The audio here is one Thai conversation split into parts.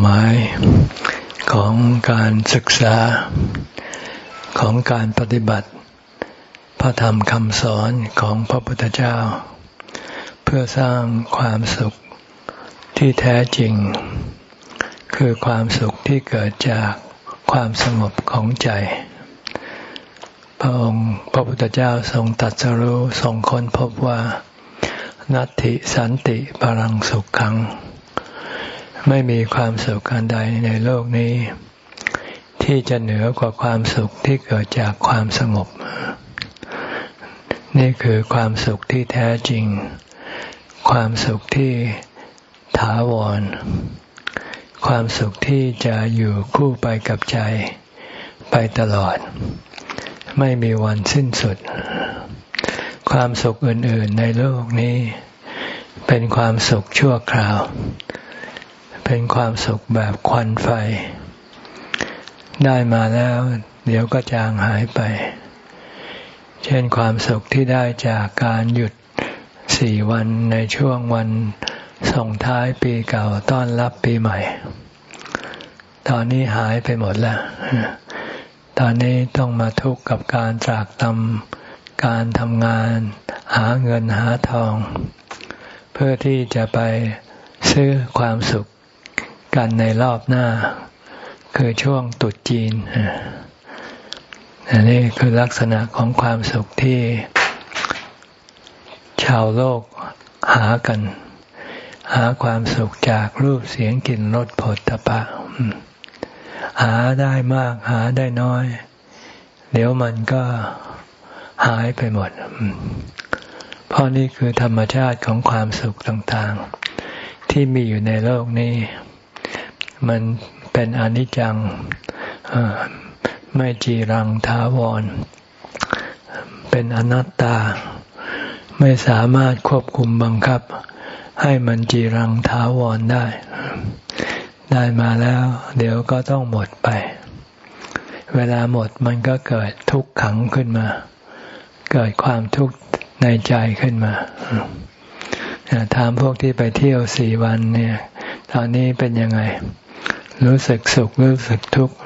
หมายของการศึกษาของการปฏิบัติ พระธรรมคำสอนของพระพุทธเจ้า เพื่อสร้างความสุขที่แท้จริง คือความสุขที่เกิดจากความสงบของใจ พระองค์พระพุทธเจ้าทรงตัดสรู้ทรงค้นพบว่า นัตติสันติปรังสุขขัง ไม่มีความสุขอันใดในโลกนี้ ที่จะเหนือกว่าความสุขที่เกิดจากความสงบ นี่คือความสุขที่แท้จริง ความสุขที่ถาวร ความสุขที่จะอยู่คู่ไปกับใจไปตลอด ไม่มีวันสิ้นสุด ความสุขอื่น ๆ ในโลกนี้ เป็นความสุขชั่วคราว เป็นความสุขแบบควันไฟ ได้มาแล้ว เดี๋ยวก็จางหายไป เช่นความสุขที่ได้จากการหยุดสี่วันในช่วงวันส่งท้ายปีเก่าต้อนรับปีใหม่ ตอนนี้หายไปหมดแล้ว ตอนนี้ต้องมาทุกข์กับการจากตำการทำงาน หาเงินหาทอง เพื่อที่จะไปซื้อความสุข กันในรอบหน้า คือช่วงตุดจีนอันนี้คือลักษณะของความสุขที่ ชาวโลกหากัน หาความสุขจากรูปเสียงกลิ่นรสผลตภะหาได้มากหาได้น้อย เดี๋ยวมันก็หายไปหมดเพราะนี่คือธรรมชาติของความสุขต่างๆ ที่มีอยู่ในโลกนี้ มันเป็นอนิจจังไม่จีรังถาวร เป็นอนัตตา ไม่สามารถควบคุมบังคับ ให้มันจีรังถาวรได้ ได้มาแล้ว เดี๋ยวก็ต้องหมดไป เวลาหมดมันก็เกิดทุกข์ขังขึ้นมา เกิดความทุกข์ในใจขึ้นมาถามพวกที่ไปเที่ยวสี่วันเนี่ย ตอนนี้เป็นยังไง รู้สึกสุขรู้สึกทุกข์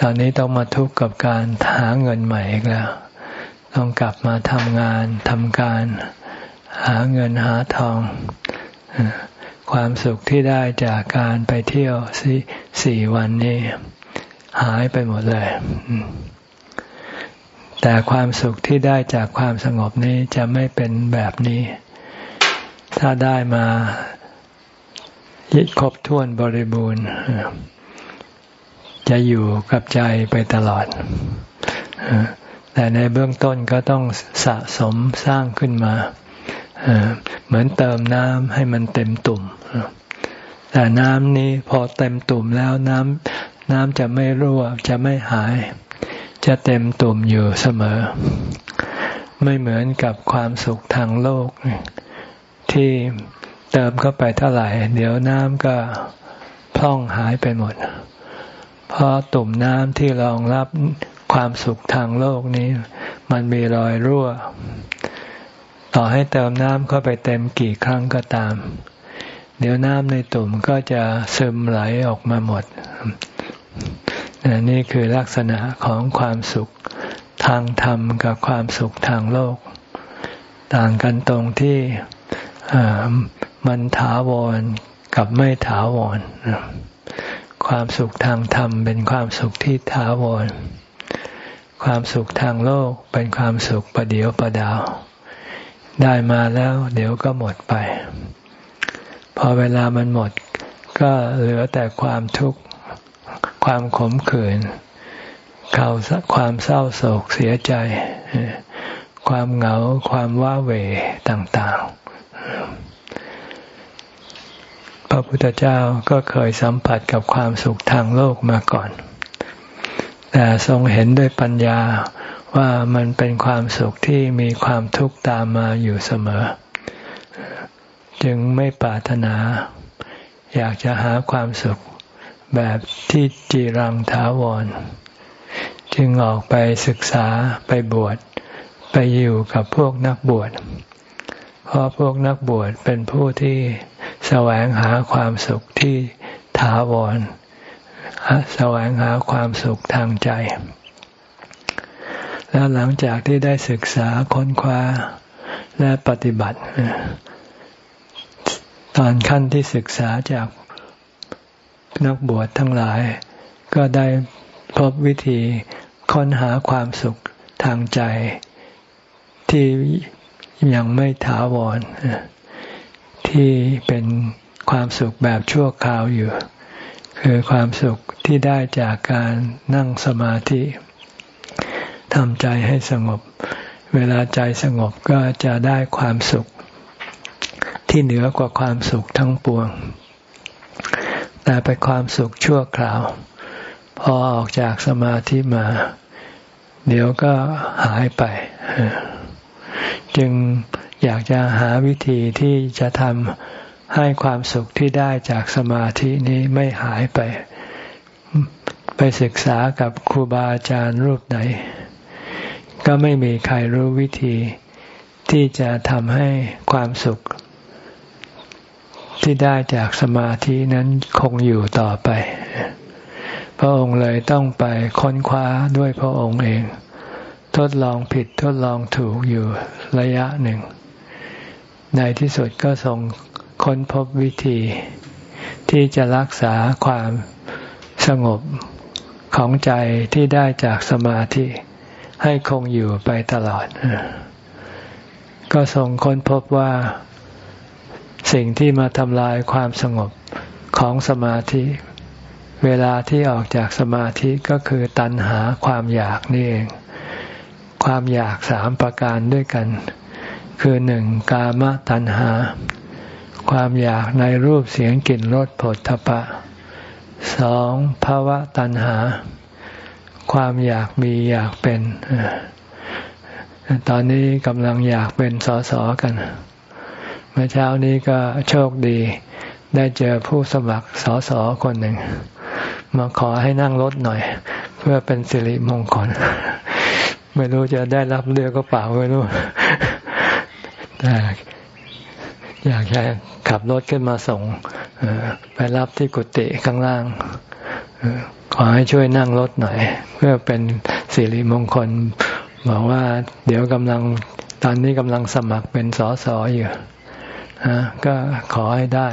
ตอนนี้ต้องมาทุกข์กับการหาเงินใหม่อีกแล้ว ต้องกลับมาทำงานทำการ หาเงินหาทอง ความสุขที่ได้จากการไปเที่ยวสี่สวันนี้ หายไปหมดเลย แต่ความสุขที่ได้จากความสงบนี้จะไม่เป็นแบบนี้ ถ้าได้มา ยึดครบถ้วนบริบูรณ์ จะอยู่กับใจไปตลอด แต่ในเบื้องต้นก็ต้องสะสมสร้างขึ้นมาเหมือนเติมน้ำให้มันเต็มตุ่มแต่น้ำนี้พอเต็มตุ่มแล้วน้ำน้ำจะไม่รั่วจะไม่หาย จะเต็มตุ่มอยู่เสมอ ไม่เหมือนกับความสุขทางโลก ที่ เติมเข้าไปเท่าไหร่ เดี๋ยวน้ำก็พร่องหายไปหมด เพราะตุ่มน้ำที่รองรับความสุขทางโลกนี้ มันมีรอยรั่ว ต่อให้เติมน้ำเข้าไปเต็มกี่ครั้งก็ตาม เดี๋ยวน้ำในตุ่มก็จะซึมไหลออกมาหมด นี่คือลักษณะของความสุขทางธรรมกับความสุขทางโลก ต่างกันตรงที่ มันถาวรกับไม่ถาวรความสุขทางธรรมเป็นความสุขที่ถาวร ความสุขทางโลกเป็นความสุขประเดียวประดาว ได้มาแล้วเดี๋ยวก็หมดไป พอเวลามันหมดก็เหลือแต่ความทุกข์ ความขมขื่นข่าวความเศร้าโศกเสียใจ ความเหงา ความว้าเหวต่าง ๆ ระพุทธเจ้าก็เคยสัมผัสกับความสุขทางโลกมาก่อน แต่ทรงเห็นด้วยปัญญาว่ามันเป็นความสุขที่มีความทุกข์ตามมาอยู่เสมอ จึงไม่ปรารถนา อยากจะหาความสุขแบบที่จีรังถาวร จึงออกไปศึกษาไปบวชไปอยู่กับพวกนักบวช เพราะพวกนักบวชเป็นผู้ที่ แสวงหาความสุขที่ถาวร แสวงหาความสุขทางใจ แล้วหลังจากที่ได้ศึกษาค้นคว้าและปฏิบัติ ตอนขั้นที่ศึกษาจากนักบวชทั้งหลาย ก็ได้พบวิธีค้นหาความสุขทางใจที่ยังไม่ถาวร ที่เป็นความสุขแบบชั่วคราวอยู่ คือความสุขที่ได้จากการนั่งสมาธิทำใจให้สงบ เวลาใจสงบก็จะได้ความสุข ที่เหนือกว่าความสุขทั้งปวง แต่เป็นความสุขชั่วคราว พอออกจากสมาธิมา เดี๋ยวก็หายไป จึง อยากจะหาวิธีที่จะทำให้ความสุขที่ได้จากสมาธินี้ไม่หายไป ไปศึกษากับครูบาอาจารย์รูปไหน ก็ไม่มีใครรู้วิธีที่จะทำให้ความสุข ที่ได้จากสมาธินั้นคงอยู่ต่อไป พระองค์เลยต้องไปค้นคว้าด้วยพระองค์เอง ทดลองผิดทดลองถูกอยู่ระยะหนึ่ง ในที่สุดก็ทรงค้นพบวิธี ที่จะรักษาความสงบของใจที่ได้จากสมาธิ ให้คงอยู่ไปตลอด ก็ทรงค้นพบว่าสิ่งที่มาทำลายความสงบของสมาธิ เวลาที่ออกจากสมาธิก็คือตัณหาความอยากนี่เอง ความอยากสามประการด้วยกัน คือหนึ่งกามตัณหา ความอยากในรูปเสียงกลิ่นรสผลทพะสองภาวะตัณหา ความอยากมีอยากเป็น ตอนนี้กำลังอยากเป็นสอสอกัน เมื่อเช้านี้ก็โชคดี ได้เจอผู้สมัครสอสอคนหนึ่ง มาขอให้นั่งรถหน่อย เพื่อเป็นสิริมงคล ไม่รู้จะได้รับเลือกก็เปล่าไม่รู้ อยากจะขับรถขึ้นมาส่งไปรับที่กุฏิข้างล่างขอให้ช่วยนั่งรถหน่อย เพื่อเป็นสิริมงคล บอกว่า เดี๋ยวกำลังตอนนี้กำลังสมัครเป็นสอสออยู่ก็ขอให้ได้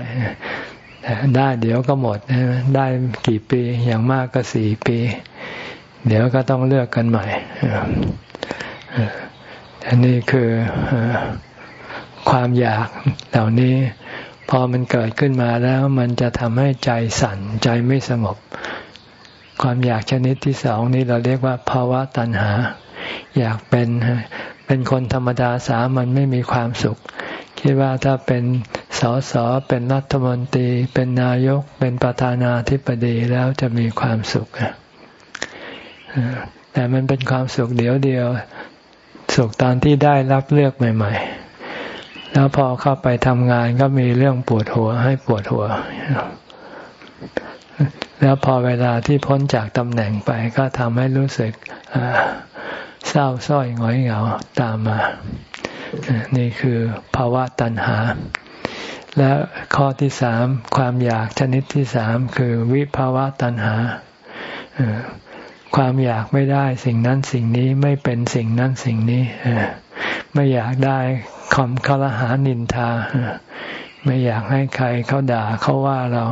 ได้เดี๋ยวก็หมดได้กี่ปีอย่างมากก็สี่ปี เดี๋ยวก็ต้องเลือกกันใหม่อันนี้คือ ความอยากเหล่านี้ พอมันเกิดขึ้นมาแล้วมันจะทำให้ใจสั่นใจไม่สงบ ความอยากชนิดที่สองนี้เราเรียกว่าภาวะตัณหา อยากเป็นเป็นคนธรรมดาสามันไม่มีความสุข คิดว่าถ้าเป็นสสเป็นรัฐมนตรี เป็นนายก เป็นประธานาธิบดีแล้วจะมีความสุขแต่มันเป็นความสุขเดียวเดียว สุขตอนที่ได้รับเลือกใหม่ ๆ แล้วพอเข้าไปทำงานก็มีเรื่องปวดหัวให้ปวดหัว แล้วพอเวลาที่พ้นจากตำแหน่งไปก็ทำให้รู้สึกเศร้าส้อยหงอยเหงาตามมา นี่คือภาวะตัณหา และข้อที่สามความอยากชนิดที่สามคือวิภาวะตัณหา ความอยากไม่ได้สิ่งนั้นสิ่งนี้ไม่เป็นสิ่งนั้นสิ่งนี้ ไม่อยากได้คำคารหานินทา ไม่อยากให้ใครเขาด่าเขาว่าเรา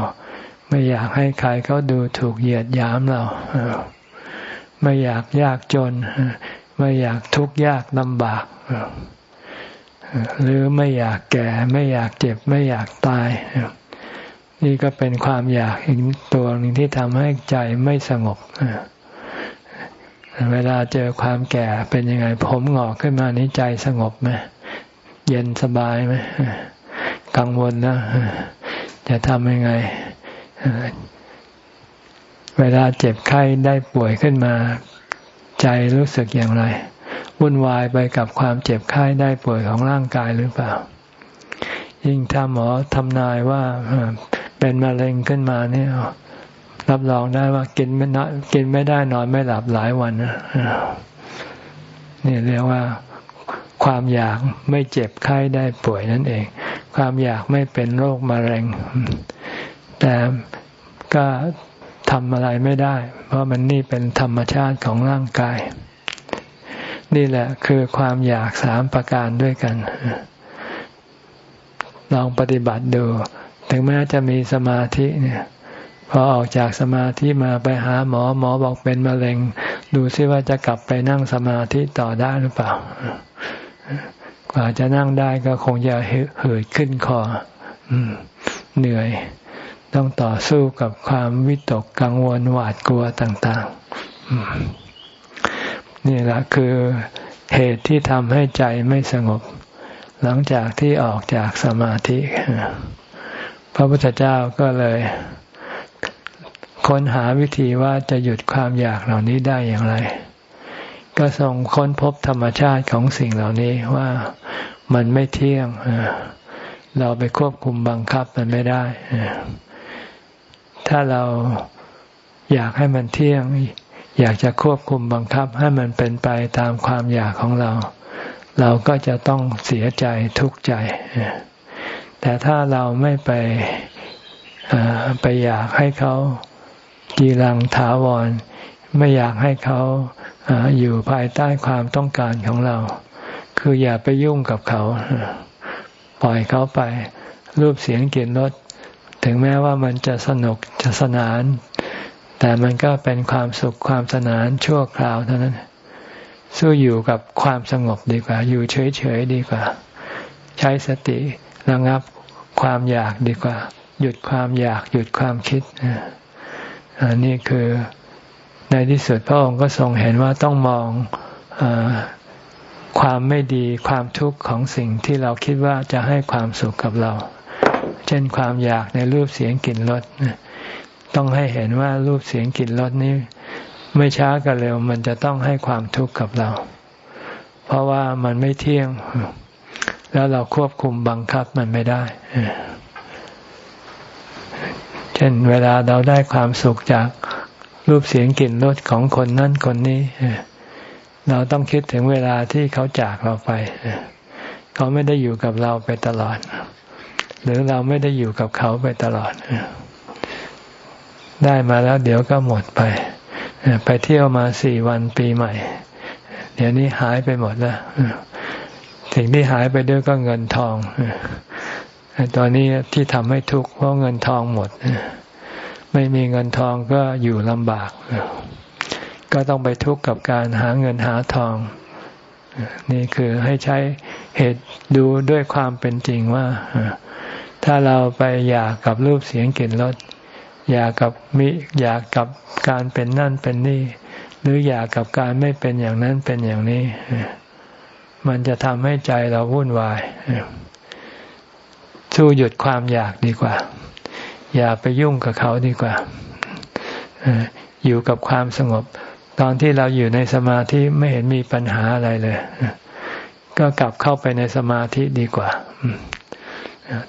ไม่อยากให้ใครเขาดูถูกเหยียดหยามเรา ไม่อยากยากจน ไม่อยากทุกข์ยากลำบากหรือไม่อยากแก่ ไม่อยากเจ็บ ไม่อยากตาย นี่ก็เป็นความอยากอีกตัวหนึ่งที่ทำให้ใจไม่สงบ เวลาเจอความแก่เป็นยังไง ผมหงอกขึ้นมานี้ใจสงบไหมเย็นสบายไหมกังวลนะ จะทำยังไง เวลาเจ็บไข้ได้ป่วยขึ้นมา ใจรู้สึกอย่างไร วุ่นวายไปกับความเจ็บไข้ได้ป่วยของร่างกายหรือเปล่า ยิ่งถ้าหมอทำนายว่าเป็นมะเร็งขึ้นมาเนี่ย รับรองได้ว่ากินไม่นกินไม่ได้นอนไม่หลับหลายวันนะนี่เรียกว่าความอยากไม่เจ็บไข้ได้ป่วยนั่นเอง ความอยากไม่เป็นโรคมะเร็ง แต่ก็ทำอะไรไม่ได้ เพราะมันนี่เป็นธรรมชาติของร่างกาย นี่แหละคือความอยากสามประการด้วยกัน ลองปฏิบัติดู ถึงแม้จะมีสมาธิเนี่ย พอออกจากสมาธิมาไปหาหมอหมอบอกเป็นมะเร็ง ดูซิว่าจะกลับไปนั่งสมาธิต่อได้หรือเปล่า กว่าจะนั่งได้ก็คงจะเหืดขึ้นคอเหนื่อย ต้องต่อสู้กับความวิตกกังวลหวาดกลัวต่างๆ นี่แหละคือเหตุที่ทำให้ใจไม่สงบ หลังจากที่ออกจากสมาธิ พระพุทธเจ้าก็เลย ค้นหาวิธีว่าจะหยุดความอยากเหล่านี้ได้อย่างไร ก็ส่งค้นพบธรรมชาติของสิ่งเหล่านี้ว่ามันไม่เที่ยง เราไปควบคุมบังคับมันไม่ได้ ถ้าเราอยากให้มันเที่ยง อยากจะควบคุมบังคับให้มันเป็นไปตามความอยากของเรา เราก็จะต้องเสียใจทุกข์ใจ แต่ถ้าเราไม่ไปไปอยากให้เขา กีรังถาวร ไม่อยากให้เขาอยู่ภายใต้ความต้องการของเรา คืออย่าไปยุ่งกับเขา ปล่อยเขาไป รูปเสียงกลิ่นรสถึงแม้ว่ามันจะสนุกจะสนาน แต่มันก็เป็นความสุขความสนานชั่วคราวเท่านั้น สู้อยู่กับความสงบดีกว่า อยู่เฉยๆดีกว่า ใช้สติระงับความอยากดีกว่า หยุดความอยากหยุดความคิด อันนี้คือในที่สุดพระองค์ก็ทรงเห็นว่าต้องมองอความไม่ดีความทุกข์ของสิ่งที่เราคิดว่าจะให้ความสุขกับเรา เช่นความอยากในรูปเสียงกลิ่นรสต้องให้เห็นว่ารูปเสียงกลิ่นรสนี้ ไม่ช้าก็เร็ว มันจะต้องให้ความทุกข์กับเรา เพราะว่ามันไม่เที่ยง แล้วเราควบคุมบังคับมันไม่ได้ ช่น เวลาเราได้ความสุขจากรูปเสียงกลิ่นรสของคนนั่นคนนี้เราต้องคิดถึงเวลาที่เขาจากเราไปเขาไม่ได้อยู่กับเราไปตลอด หรือเราไม่ได้อยู่กับเขาไปตลอด ได้มาแล้วเดี๋ยวก็หมดไป ไปเที่ยวมาสี่วันปีใหม่ เดี๋ยวนี้หายไปหมดแล้วสิ่งที่หายไปด้วยก็เงินทอง ตอนนี้ที่ทำให้ทุกข์เพราะเงินทองหมด ไม่มีเงินทองก็อยู่ลำบาก ก็ต้องไปทุกข์กับการหาเงินหาทอง นี่คือให้ใช้เหตุดูด้วยความเป็นจริงว่า ถ้าเราไปอยากกับรูปเสียงกลิ่นรสอยากกับมิอยากกับการเป็นนั่นเป็นนี่ หรืออยากกับการไม่เป็นอย่างนั้นเป็นอย่างนี้ มันจะทำให้ใจเราวุ่นวาย สู้หยุดความอยากดีกว่า อย่าไปยุ่งกับเขาดีกว่าอยู่กับความสงบ ตอนที่เราอยู่ในสมาธิไม่เห็นมีปัญหาอะไรเลย ก็กลับเข้าไปในสมาธิดีกว่า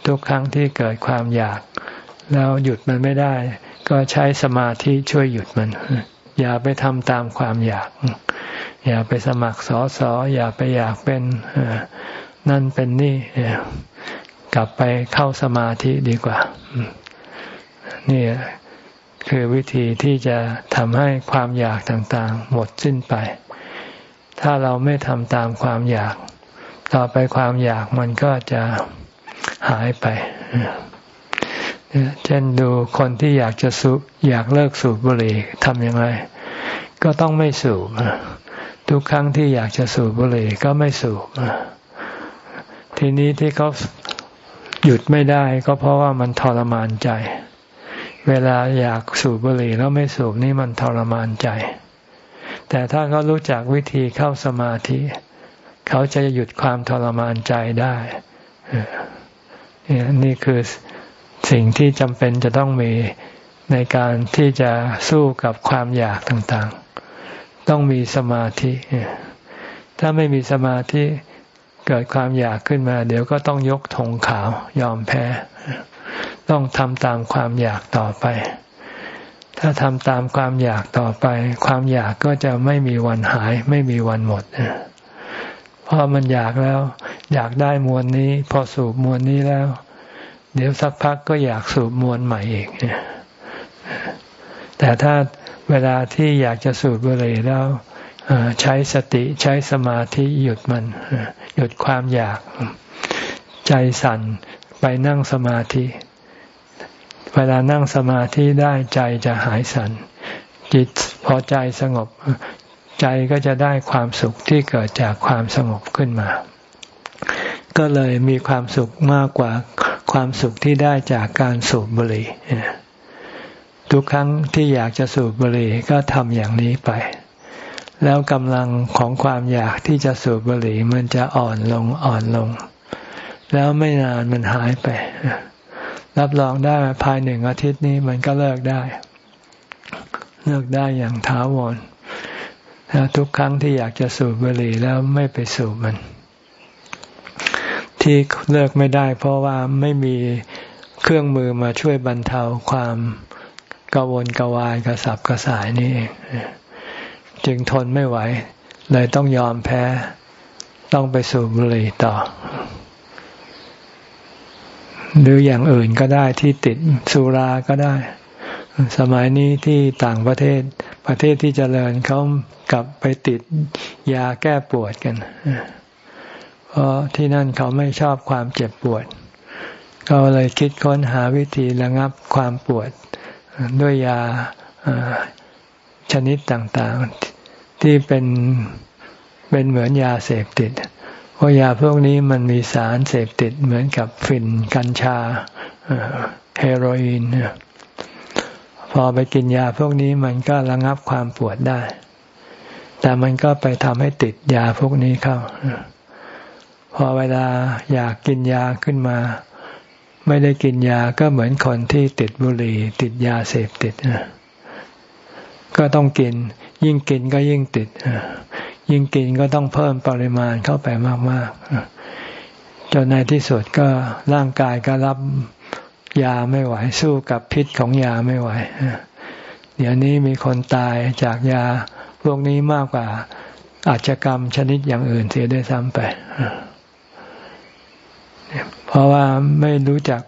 ทุกครั้งที่เกิดความอยาก แล้วหยุดมันไม่ได้ ก็ใช้สมาธิช่วยหยุดมัน อย่าไปทำตามความอยาก อย่าไปสมัครสอสออย่าไปอยากเป็นนั่นเป็นนี่ กลับไปเข้าสมาธิดีกว่า นี่คือวิธีที่จะทำให้ความอยากต่างๆ หมดสิ้นไป ถ้าเราไม่ทำตามความอยาก ต่อไปความอยากมันก็จะหายไป เช่นดูคนที่อยากจะสูบอยากเลิกสูบบุหรี่ทำยังไง ก็ต้องไม่สูบ ทุกครั้งที่อยากจะสูบบุหรี่ก็ไม่สูบทีนี้ที่เขา หยุดไม่ได้ก็เพราะว่ามันทรมานใจ เวลาอยากสูบบุหรี่แล้วไม่สูบนี่มันทรมานใจ แต่ถ้าเขารู้จักวิธีเข้าสมาธิ เขาจะหยุดความทรมานใจได้นี่คือสิ่งที่จำเป็นจะต้องมีในการที่จะสู้กับความอยากต่างๆ ต้องมีสมาธิ ถ้าไม่มีสมาธิ เกิดความอยากขึ้นมา เดี๋ยวก็ต้องยกธงขาวยอมแพ้ ต้องทำตามความอยากต่อไป ถ้าทำตามความอยากต่อไป ความอยากก็จะไม่มีวันหาย ไม่มีวันหมดเพราะมันอยากแล้ว อยากได้มวลนี้ พอสูบมวลนี้แล้ว เดี๋ยวสักพักก็อยากสูบมวลใหม่อีกแต่ถ้าเวลาที่อยากจะสูบบุหรี่แล้ว ใช้สติใช้สมาธิหยุดมัน หยุดความอยาก ใจสั่นไปนั่งสมาธิ เวลานั่งสมาธิได้ใจจะหายสัน่นจิตพอใจสงบ ใจก็จะได้ความสุขที่เกิดจากความสงบขึ้นมา ก็เลยมีความสุขมากกว่าความสุขที่ได้จากการสูบบุหรี่ทุกครั้งที่อยากจะสูบบุหรี่ก็ทำอย่างนี้ไป แล้วกำลังของความอยากที่จะสูบบุหรี่มันจะอ่อนลงอ่อนลง แล้วไม่นานมันหายไป รับรองได้ภายหนึ่งอาทิตย์นี้มันก็เลิกได้ เลิกได้อย่างถาวรทุกครั้งที่อยากจะสูบบุหรี่แล้วไม่ไปสูบมัน ที่เลิกไม่ได้ เพราะว่าไม่มีเครื่องมือมาช่วยบรรเทาความกวนกวายกระสับกระส่ายนี่เอง จึงทนไม่ไหว เลยต้องยอมแพ้ ต้องไปสูบบุหรี่ต่อ หรืออย่างอื่นก็ได้ที่ติดสุราก็ได้ สมัยนี้ที่ต่างประเทศประเทศที่เจริญเขากลับไปติดยาแก้ปวดกัน เพราะที่นั่นเขาไม่ชอบความเจ็บปวด ก็เลยคิดค้นหาวิธีระงับความปวดด้วยยา ชนิดต่างๆ ที่เป็นเป็นเหมือนยาเสพติดเพราะยาพวกนี้มันมีสารเสพติดเหมือนกับฝิ่นกัญชาเฮโรอีนพอไปกินยาพวกนี้มันก็ระงับความปวดได้ แต่มันก็ไปทำให้ติดยาพวกนี้เข้า พอเวลาอยากกินยาขึ้นมา ไม่ได้กินยาก็เหมือนคนที่ติดบุหรี่ติดยาเสพติด ก็ต้องกิน ยิ่งกินก็ยิ่งติดยิ่งกินก็ต้องเพิ่มปริมาณเข้าไปมากๆจนในที่สุดก็ร่างกายก็รับยาไม่ไหว สู้กับพิษของยาไม่ไหวเดี๋ยวนี้มีคนตายจากยาพวกนี้มากกว่าอาชกรรมชนิดอย่างอื่นเสียได้ซ้ำไป เพราะว่าไม่รู้จัก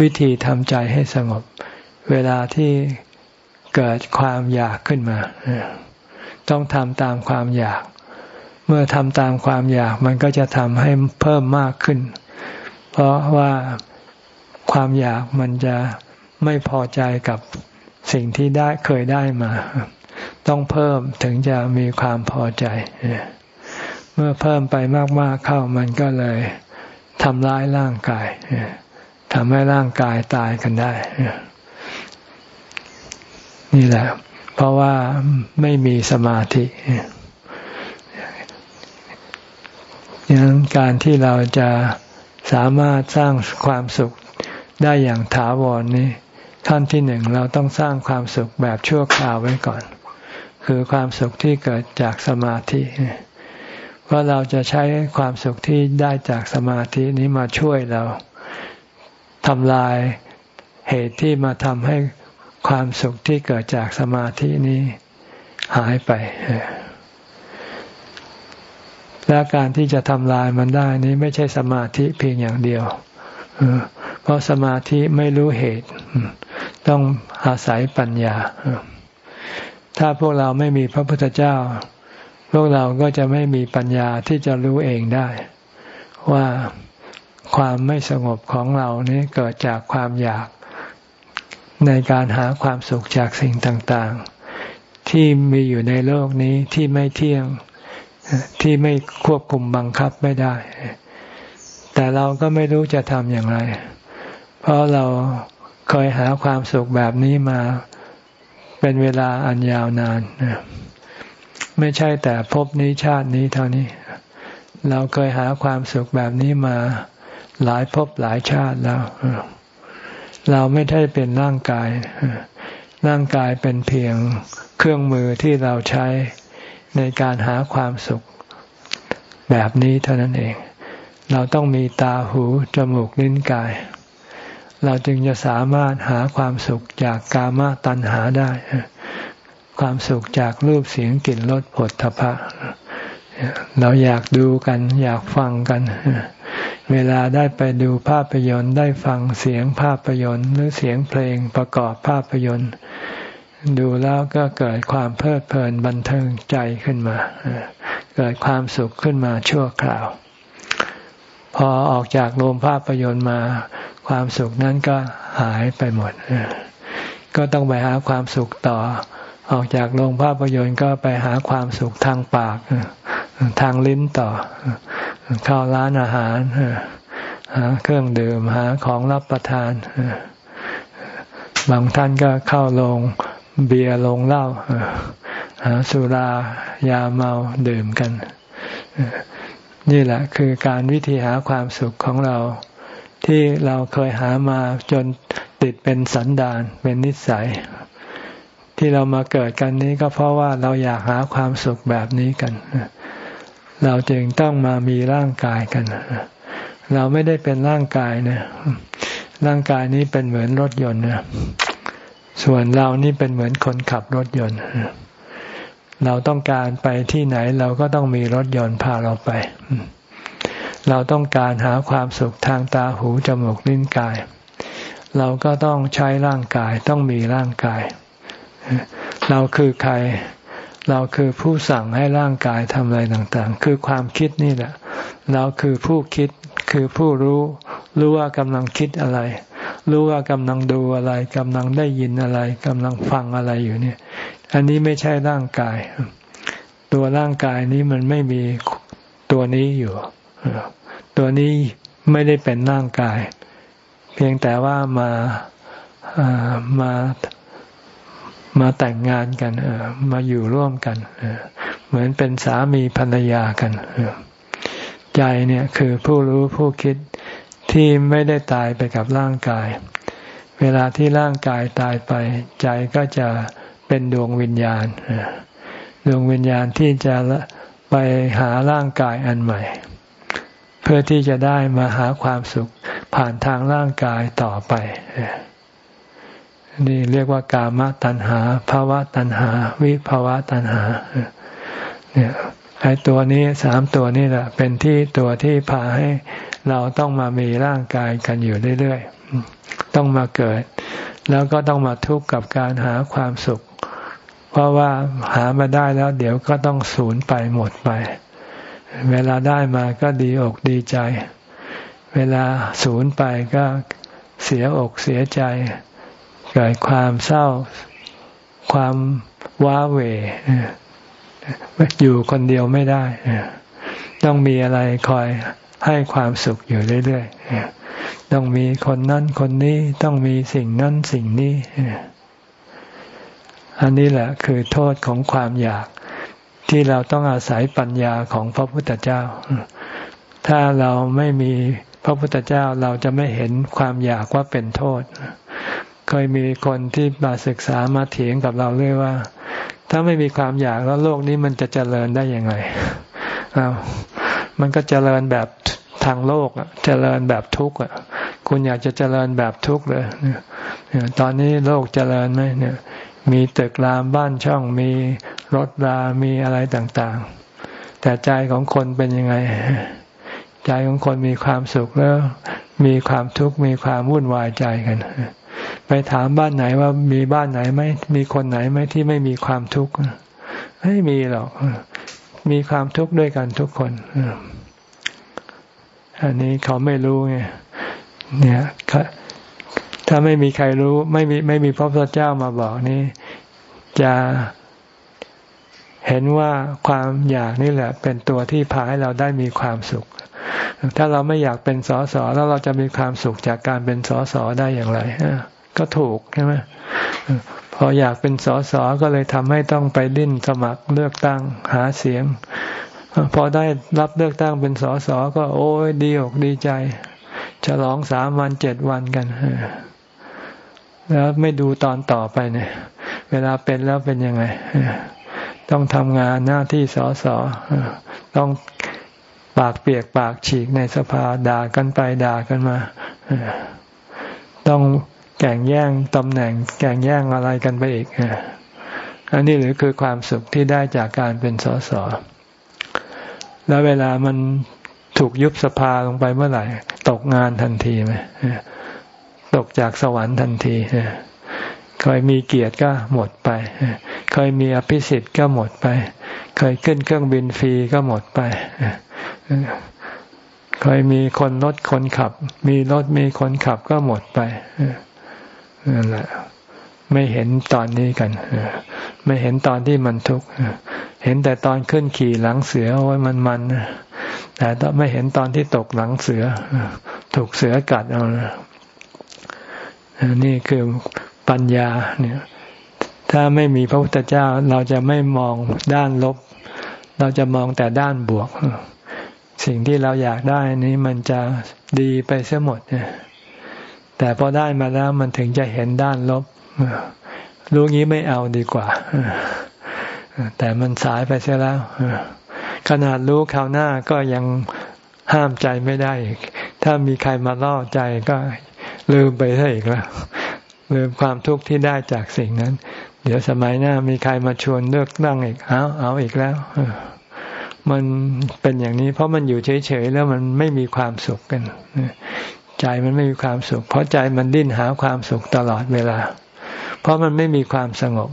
วิธีทำใจให้สงบ เวลาที่ เกิดความอยากขึ้นมา ต้องทำตามความอยาก เมื่อทำตามความอยากมันก็จะทำให้เพิ่มมากขึ้น เพราะว่าความอยากมันจะไม่พอใจกับสิ่งที่ได้เคยได้มา ต้องเพิ่มถึงจะมีความพอใจ เมื่อเพิ่มไปมากๆเข้ามันก็เลยทำร้ายร่างกายทำให้ร่างกายตายกันได้ นี่แหละ เพราะว่าไม่มีสมาธิดังนั้นการที่เราจะสามารถสร้างความสุขได้อย่างถาวรนี้ ขั้นที่หนึ่งเราต้องสร้างความสุขแบบชั่วคราวไว้ก่อน คือความสุขที่เกิดจากสมาธิว่าเราจะใช้ความสุขที่ได้จากสมาธินี้มาช่วยเราทำลายเหตุที่มาทำให้ ความสุขที่เกิดจากสมาธินี้หายไป และการที่จะทำลายมันได้นี้ไม่ใช่สมาธิเพียงอย่างเดียว เพราะสมาธิไม่รู้เหตุ ต้องอาศัยปัญญา ถ้าพวกเราไม่มีพระพุทธเจ้า พวกเราก็จะไม่มีปัญญาที่จะรู้เองได้ ว่าความไม่สงบของเรานี้เกิดจากความอยาก ในการหาความสุขจากสิ่งต่างๆ ที่มีอยู่ในโลกนี้ที่ไม่เที่ยงที่ไม่ควบคุมบังคับไม่ได้ แต่เราก็ไม่รู้จะทำอย่างไร เพราะเราเคยหาความสุขแบบนี้มาเป็นเวลาอันยาวนานไม่ใช่แต่พบนี้ชาตินี้เท่านี้ เราเคยหาความสุขแบบนี้มาหลายภพหลายชาติแล้ว เราไม่ได้เป็นร่างกาย ร่างกายเป็นเพียงเครื่องมือที่เราใช้ในการหาความสุขแบบนี้เท่านั้นเอง เราต้องมีตาหู จมูก ลิ้นกาย เราจึงจะสามารถหาความสุขจากกามตัณหาได้ ความสุขจากรูปเสียงกลิ่นรสผลทพะ เราอยากดูกัน อยากฟังกัน เวลาได้ไปดูภาพยนตร์ได้ฟังเสียงภาพยนตร์ หรือเสียงเพลงประกอบภาพยนตร์ ดูแล้วก็เกิดความเพลิดเพลินบันเทิงใจขึ้นมา เกิดความสุขขึ้นมาชั่วคราว พอออกจากโรงภาพยนตร์มา ความสุขนั้นก็หายไปหมด ก็ต้องไปหาความสุขต่อออกจากโรงภาพยนตร์ก็ไปหาความสุขทางปาก ทางลิ้นต่อ เข้าร้านอาหารหาเครื่องดื่มหาของรับประทานบางท่านก็เข้าโรงเบียร์ลงเหล้าหาสุรายาเมาดื่มกัน นี่แหละคือการวิธีหาความสุขของเรา ที่เราเคยหามาจนติดเป็นสันดานเป็นนิสัย ที่เรามาเกิดกันนี้ก็เพราะว่าเราอยากหาความสุขแบบนี้กัน เราจึงต้องมามีร่างกายกัน เราไม่ได้เป็นร่างกายเนี่ยร่างกายนี้เป็นเหมือนรถยนต์นะส่วนเรานี่เป็นเหมือนคนขับรถยนต์ เราต้องการไปที่ไหนเราก็ต้องมีรถยนต์พาเราไป เราต้องการหาความสุขทางตาหูจมูกลิ้นกาย เราก็ต้องใช้ร่างกายต้องมีร่างกาย เราคือใคร เราคือผู้สั่งให้ร่างกายทำอะไรต่างๆ คือความคิดนี่แหละ เราคือผู้คิดคือผู้รู้รู้ว่ากำลังคิดอะไร รู้ว่ากำลังดูอะไรกำลังได้ยินอะไรกำลังฟังอะไรอยู่เนี่ย อันนี้ไม่ใช่ร่างกาย ตัวร่างกายนี้มันไม่มีตัวนี้อยู่ ตัวนี้ไม่ได้เป็นร่างกาย เพียงแต่ว่ามามา มาแต่งงานกันมาอยู่ร่วมกันเหมือนเป็นสามีภรรยากันใจเนี่ยคือผู้รู้ผู้คิดที่ไม่ได้ตายไปกับร่างกาย เวลาที่ร่างกายตายไป ใจก็จะเป็นดวงวิญญาณดวงวิญญาณที่จะไปหาร่างกายอันใหม่ เพื่อที่จะได้มาหาความสุขผ่านทางร่างกายต่อไป นี่เรียกว่ากามตัณหาภาวะตัณหา วิภาวะตัณหา เนี่ยไอ้ตัวนี้สามตัวนี้แหละ เป็นที่ตัวที่พาให้เราต้องมามีร่างกายกันอยู่เรื่อยๆ ต้องมาเกิด แล้วก็ต้องมาทุกข์กับการหาความสุข เพราะว่าหามาได้แล้ว เดี๋ยวก็ต้องสูญไปหมดไป เวลาได้มาก็ดีอกดีใจ เวลาสูญไปก็เสียอกเสียใจ เกิดความเศร้า ความว้าเหวอยู่คนเดียวไม่ได้ ต้องมีอะไรคอยให้ความสุขอยู่เรื่อยๆ ต้องมีคนนั้นคนนี้ต้องมีสิ่งนั้นสิ่งนี้ อันนี้แหละคือโทษของความอยากที่เราต้องอาศัยปัญญาของพระพุทธเจ้า ถ้าเราไม่มีพระพุทธเจ้าเราจะไม่เห็นความอยากว่าเป็นโทษ เคยมีคนที่มาศึกษามาเถียงกับเราเรื่อยว่า ถ้าไม่มีความอยากแล้วโลกนี้มันจะเจริญได้ยังไงอ้าวมันก็เจริญแบบทางโลกเจริญแบบทุกข์อะคุณอยากจะเจริญแบบทุกข์เลยตอนนี้โลกเจริญไหมเนี่ย มีตึกรามบ้านช่องมีรถรามีอะไรต่างๆ แต่ใจของคนเป็นยังไง ใจของคนมีความสุขแล้ว มีความทุกข์มีความวุ่นวายใจกัน ไปถามบ้านไหนว่ามีบ้านไหนไหมมีคนไหนไหมที่ไม่มีความทุกข์ไม่มีหรอกมีความทุกข์ด้วยกันทุกคนอันนี้เขาไม่รู้ไงเนี่ยถ้าไม่มีใครรู้ ไม่มีไม่มีพระพุทธเจ้ามาบอกนี่จะเห็นว่าความอยากนี่แหละ เป็นตัวที่พาให้เราได้มีความสุข ถ้าเราไม่อยากเป็นสอสอแล้วเราจะมีความสุขจากการเป็นสอสอได้อย่างไรก็ถูกใช่ไหมพออยากเป็นสอสอก็เลยทำให้ต้องไปดิ้นสมัครเลือกตั้งหาเสียง พอได้รับเลือกตั้งเป็นสอสอก็โอ้ยดีอกดีใจ ฉลองสามวันเจ็ดวันกันแล้วไม่ดูตอนต่อไปเนี่ย เวลาเป็นแล้วเป็นยังไงต้องทำงานหน้าที่สอสอต้อง ปากเปียกปากฉีกในสภาด่ากันไปด่ากันมา ต้องแข่งแย่งตำแหน่งแข่งแย่งอะไรกันไปอีกอันนี้หรือคือความสุขที่ได้จากการเป็นสสแล้วเวลามันถูกยุบสภาลงไปเมื่อไหร่ ตกงานทันทีไหมตกจากสวรรค์ทันทีเคยมีเกียรติก็หมดไปเคยมีอภิสิทธิ์ก็หมดไป เคยขึ้นเครื่องบินฟรีก็หมดไปเคยมีคนรถคนขับ มีรถมีคนขับก็หมดไปนั่นแหละไม่เห็นตอนนี้กันไม่เห็นตอนที่มันทุกข์เห็นแต่ตอนขึ้นขี่หลังเสือโอ้ยมันมันแต่ไม่เห็นตอนที่ตกหลังเสือ ถูกเสือกัดเอานี่คือปัญญาเนี่ย ถ้าไม่มีพระพุทธเจ้าเราจะไม่มองด้านลบ เราจะมองแต่ด้านบวก สิ่งที่เราอยากได้นี้มันจะดีไปเสียหมดแต่พอได้มาแล้วมันถึงจะเห็นด้านลบรู้งี้ไม่เอาดีกว่าแต่มันสายไปเสียแล้วขนาดรู้คราวหน้าก็ยังห้ามใจไม่ได้อีก ถ้ามีใครมาล่อใจก็ลืมไปซะอีกแล้วลืมความทุกข์ที่ได้จากสิ่งนั้น เดี๋ยวสมัยหน้ามีใครมาชวนเลือกตั้งอีกเอาเอาอีกแล้วมันเป็นอย่างนี้ เพราะมันอยู่เฉยๆแล้วมันไม่มีความสุขกันใจมันไม่มีความสุข เพราะใจมันดิ้นหาความสุขตลอดเวลา เพราะมันไม่มีความสงบ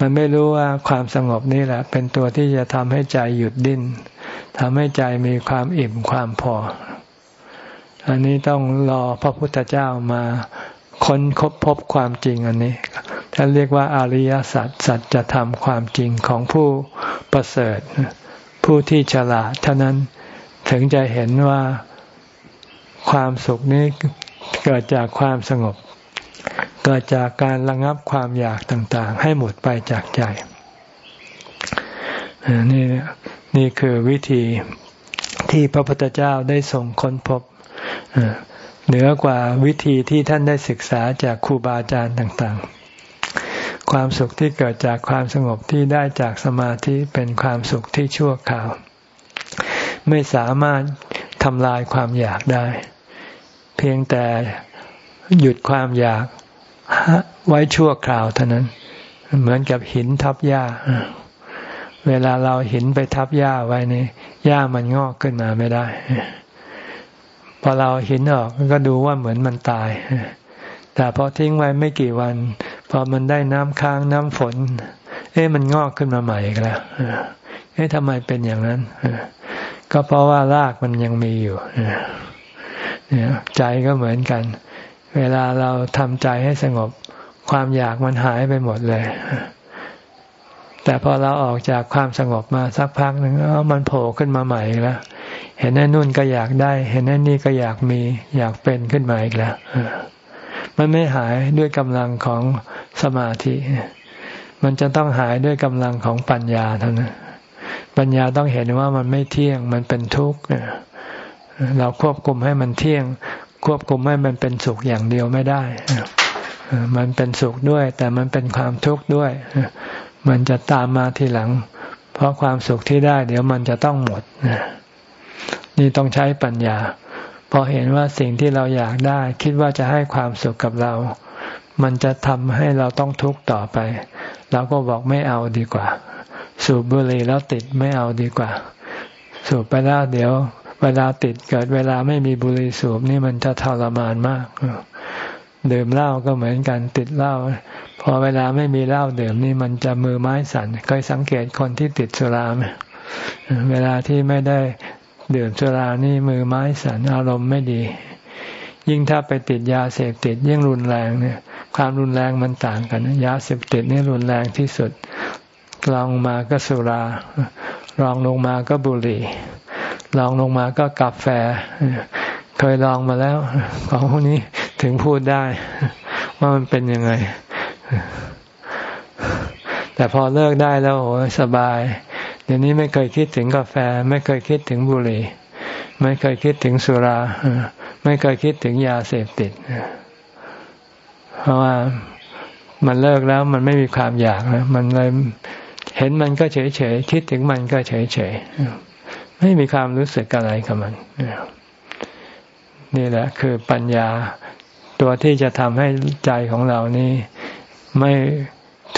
มันไม่รู้ว่าความสงบนี่แหละ เป็นตัวที่จะทำให้ใจหยุดดิ้นทำให้ใจมีความอิ่มความพอ อันนี้ต้องรอพระพุทธเจ้ามาค้นคบพบความจริงอันนี้ ท่านเรียกว่าอริยสัจสัจธรรมความจริงของผู้ประเสริฐ ผู้ที่ฉลาดเท่านั้นถึงจะเห็นว่าความสุขนี้เกิดจากความสงบ เกิดจากการระงับความอยากต่าง ๆ ให้หมดไปจากใจนี่นี่คือวิธีที่พระพุทธเจ้าได้ส่งค้นพบเหนือกว่าวิธีที่ท่านได้ศึกษาจากครูบาอาจารย์ต่าง ๆ ความสุขที่เกิดจากความสงบที่ได้จากสมาธิเป็นความสุขที่ชั่วคราว ไม่สามารถทำลายความอยากได้ เพียงแต่หยุดความอยากไว้ชั่วคราวเท่านั้น เหมือนกับหินทับหญ้า เวลาเราหินไปทับหญ้าไว้นี่หญ้ามันงอกขึ้นมาไม่ได้ พอเราห็นออกก็ดูว่าเหมือนมันตาย แต่พอทิ้งไว้ไม่กี่วัน พอมันได้น้ำค้างน้ำฝน เอ๊ะมันงอกขึ้นมาใหม่อีกแล้วเอ๊ะทำไมเป็นอย่างนั้นก็เพราะว่ารากมันยังมีอยู่เนี่ยใจก็เหมือนกัน เวลาเราทำใจให้สงบ ความอยากมันหายไปหมดเลย แต่พอเราออกจากความสงบมาสักพักหนึ่งอ๋อมันโผล่ขึ้นมาใหม่แล้วเห็นนั่นนู่นก็อยากได้ เห็นนั่นนี่ก็อยากมี อยากเป็นขึ้นมาอีกแล้ว มันไม่หายด้วยกำลังของสมาธิ มันจะต้องหายด้วยกำลังของปัญญาเท่านั้นปัญญาต้องเห็นว่ามันไม่เที่ยงมันเป็นทุกข์เราควบคุมให้มันเที่ยง ควบคุมให้มันเป็นสุขอย่างเดียวไม่ได้ มันเป็นสุขด้วย แต่มันเป็นความทุกข์ด้วย มันจะตามมาทีหลัง เพราะความสุขที่ได้ เดี๋ยวมันจะต้องหมดนี่ต้องใช้ปัญญา พอเห็นว่าสิ่งที่เราอยากได้ คิดว่าจะให้ความสุขกับเรา มันจะทำให้เราต้องทุกข์ต่อไป เราก็บอกไม่เอาดีกว่า สูบบุหรี่แล้วติดไม่เอาดีกว่า สูบไปแล้วเดี๋ยว เวลาติดเกิดเวลาไม่มีบุหรี่สูบนี่มันจะทรมานมากดื่มเหล้าก็เหมือนกันติดเหล้าพอเวลาไม่มีเหล้าดื่มนี่มันจะมือไม้สั่นเคยสังเกตคนที่ติดสุราไหมเวลาที่ไม่ได้ ดื่มสุรานี่มือไม้สันอารมณ์ไม่ดี ยิ่งถ้าไปติดยาเสพติดยิ่งรุนแรงเนี่ย ความรุนแรงมันต่างกัน ยาเสพติดนี่รุนแรงที่สุดลองมาก็สุรารองลงมาก็บุหรี่ลองลงมาก็กาแฟ เคยลองมาแล้ว ของพวกนี้ถึงพูดได้ ว่ามันเป็นยังไง แต่พอเลิกได้แล้วโอ้สบาย เดี๋ยวนี้ไม่เคยคิดถึงกาแฟ ไม่เคยคิดถึงบุหรี่ ไม่เคยคิดถึงสุรา ไม่เคยคิดถึงยาเสพติด เพราะว่ามันเลิกแล้วมันไม่มีความอยากแล้วมันเลยเห็นมันก็เฉยเฉยคิดถึงมันก็เฉยเฉยไม่มีความรู้สึกอะไรกับมันนี่แหละ คือปัญญาตัวที่จะทำให้ใจของเรานี้ไม่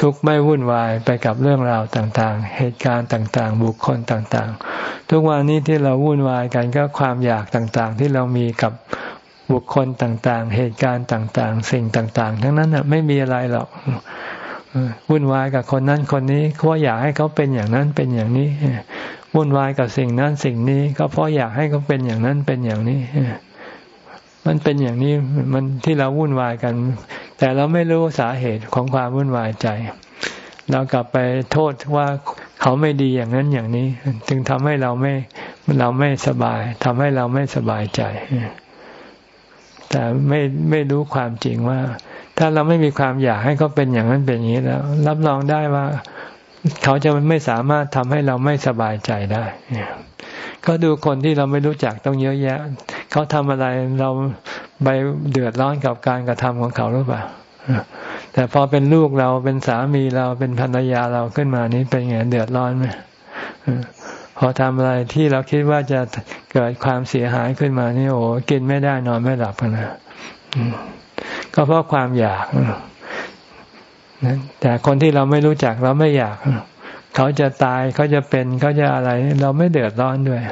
ทุกข์ไม่วุ่นวายไปกับเรื่องราวต่างๆ เหตุการณ์ต่างๆ บุคคลต่างๆ ทุกวันนี้ที่เราวุ่นวายกันก็ความอยากต่างๆ ที่เรามีกับบุคคลต่างๆ เหตุการณ์ต่างๆ สิ่งต่างๆ ทั้งนั้นไม่มีอะไรหรอกวุ่นวายกับคนนั้นคนนี้เพราะอยากให้เขาเป็นอย่างนั้นเป็นอย่างนี้วุ่นวายกับสิ่งนั้นสิ่งนี้ ก็เพราะอยากให้เขาเป็นอย่างนั้นเป็นอย่างนี้มันเป็นอย่างนี้มันที่เราวุ่นวายกัน แต่เราไม่รู้สาเหตุของความวุ่นวายใจ เรากลับไปโทษว่าเขาไม่ดีอย่างนั้นอย่างนี้ จึงทำให้เราไม่เราไม่สบายทำให้เราไม่สบายใจ แต่ไม่ไม่รู้ความจริงว่า ถ้าเราไม่มีความอยากให้เขาเป็นอย่างนั้นเป็นอย่างนี้แล้ว รับรองได้ว่า เขาจะไม่สามารถทำให้เราไม่สบายใจได้ก็ดูคนที่เราไม่รู้จักต้องเยอะแยะ เขาทำอะไรเราไปเดือดร้อนกับการกระทำของเขาหรือเปล่าแต่พอเป็นลูกเราเป็นสามีเราเป็นภรรยาเราขึ้นมานี้เป็นไงเดือดร้อนไหมพอทำอะไรที่เราคิดว่าจะเกิดความเสียหายขึ้นมานี่โอ้กินไม่ได้นอนไม่หลับกันนะก็เพราะความอยาก แต่คนที่เราไม่รู้จักเราไม่อยาก เขาจะตายเขาจะเป็นเขาจะอะไร เราไม่เดือดร้อนด้วย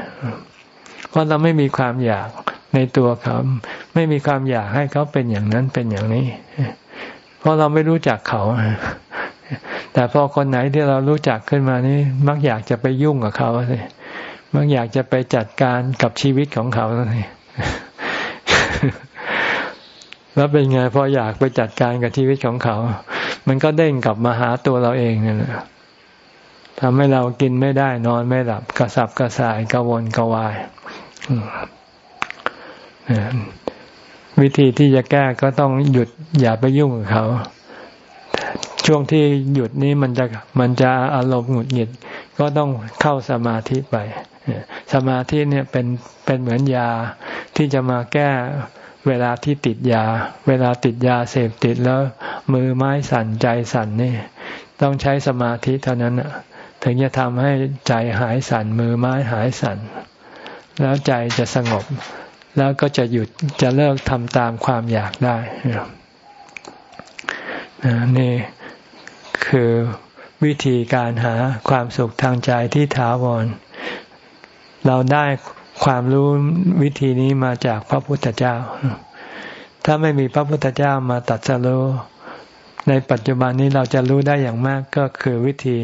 เพราะเราไม่มีความอยากในตัวเขา ไม่มีความอยากให้เขาเป็นอย่างนั้นเป็นอย่างนี้ เพราะเราไม่รู้จักเขา แต่พอคนไหนที่เรารู้จักขึ้นมานี่ มักอยากจะไปยุ่งกับเขาสิมักอยากจะไปจัดการกับชีวิตของเขาสิแล้วเป็นไงพออยากไปจัดการกับชีวิตของเขา มันก็เด้งกลับมาหาตัวเราเองนี่แหละทำให้เรากินไม่ได้นอนไม่หลับ กระสับกระส่ายกระวนกระวายวิธีที่จะแก้ก็ต้องหยุดอย่าไปยุ่งกับเขา ช่วงที่หยุดนี้มันจะมันจะอารมณ์หงุดหงิด ก็ต้องเข้าสมาธิไปสมาธิเนี่ยเป็นเป็นเหมือนยาที่จะมาแก้ เวลาที่ติดยา เวลาติดยาเสพติดแล้ว มือไม้สั่นใจสั่นนี่ต้องใช้สมาธิเท่านั้นถึงจะทำให้ใจหายสั่นมือไม้หายสั่น แล้วใจจะสงบ แล้วก็จะหยุดจะเลิกทำตามความอยากได้นี่คือวิธีการหาความสุขทางใจที่ถาวร เราได้ ความรู้วิธีนี้มาจากพระพุทธเจ้า ถ้าไม่มีพระพุทธเจ้ามาตัดสรู้ในปัจจุบันนี้เราจะรู้ได้อย่างมากก็คือวิธี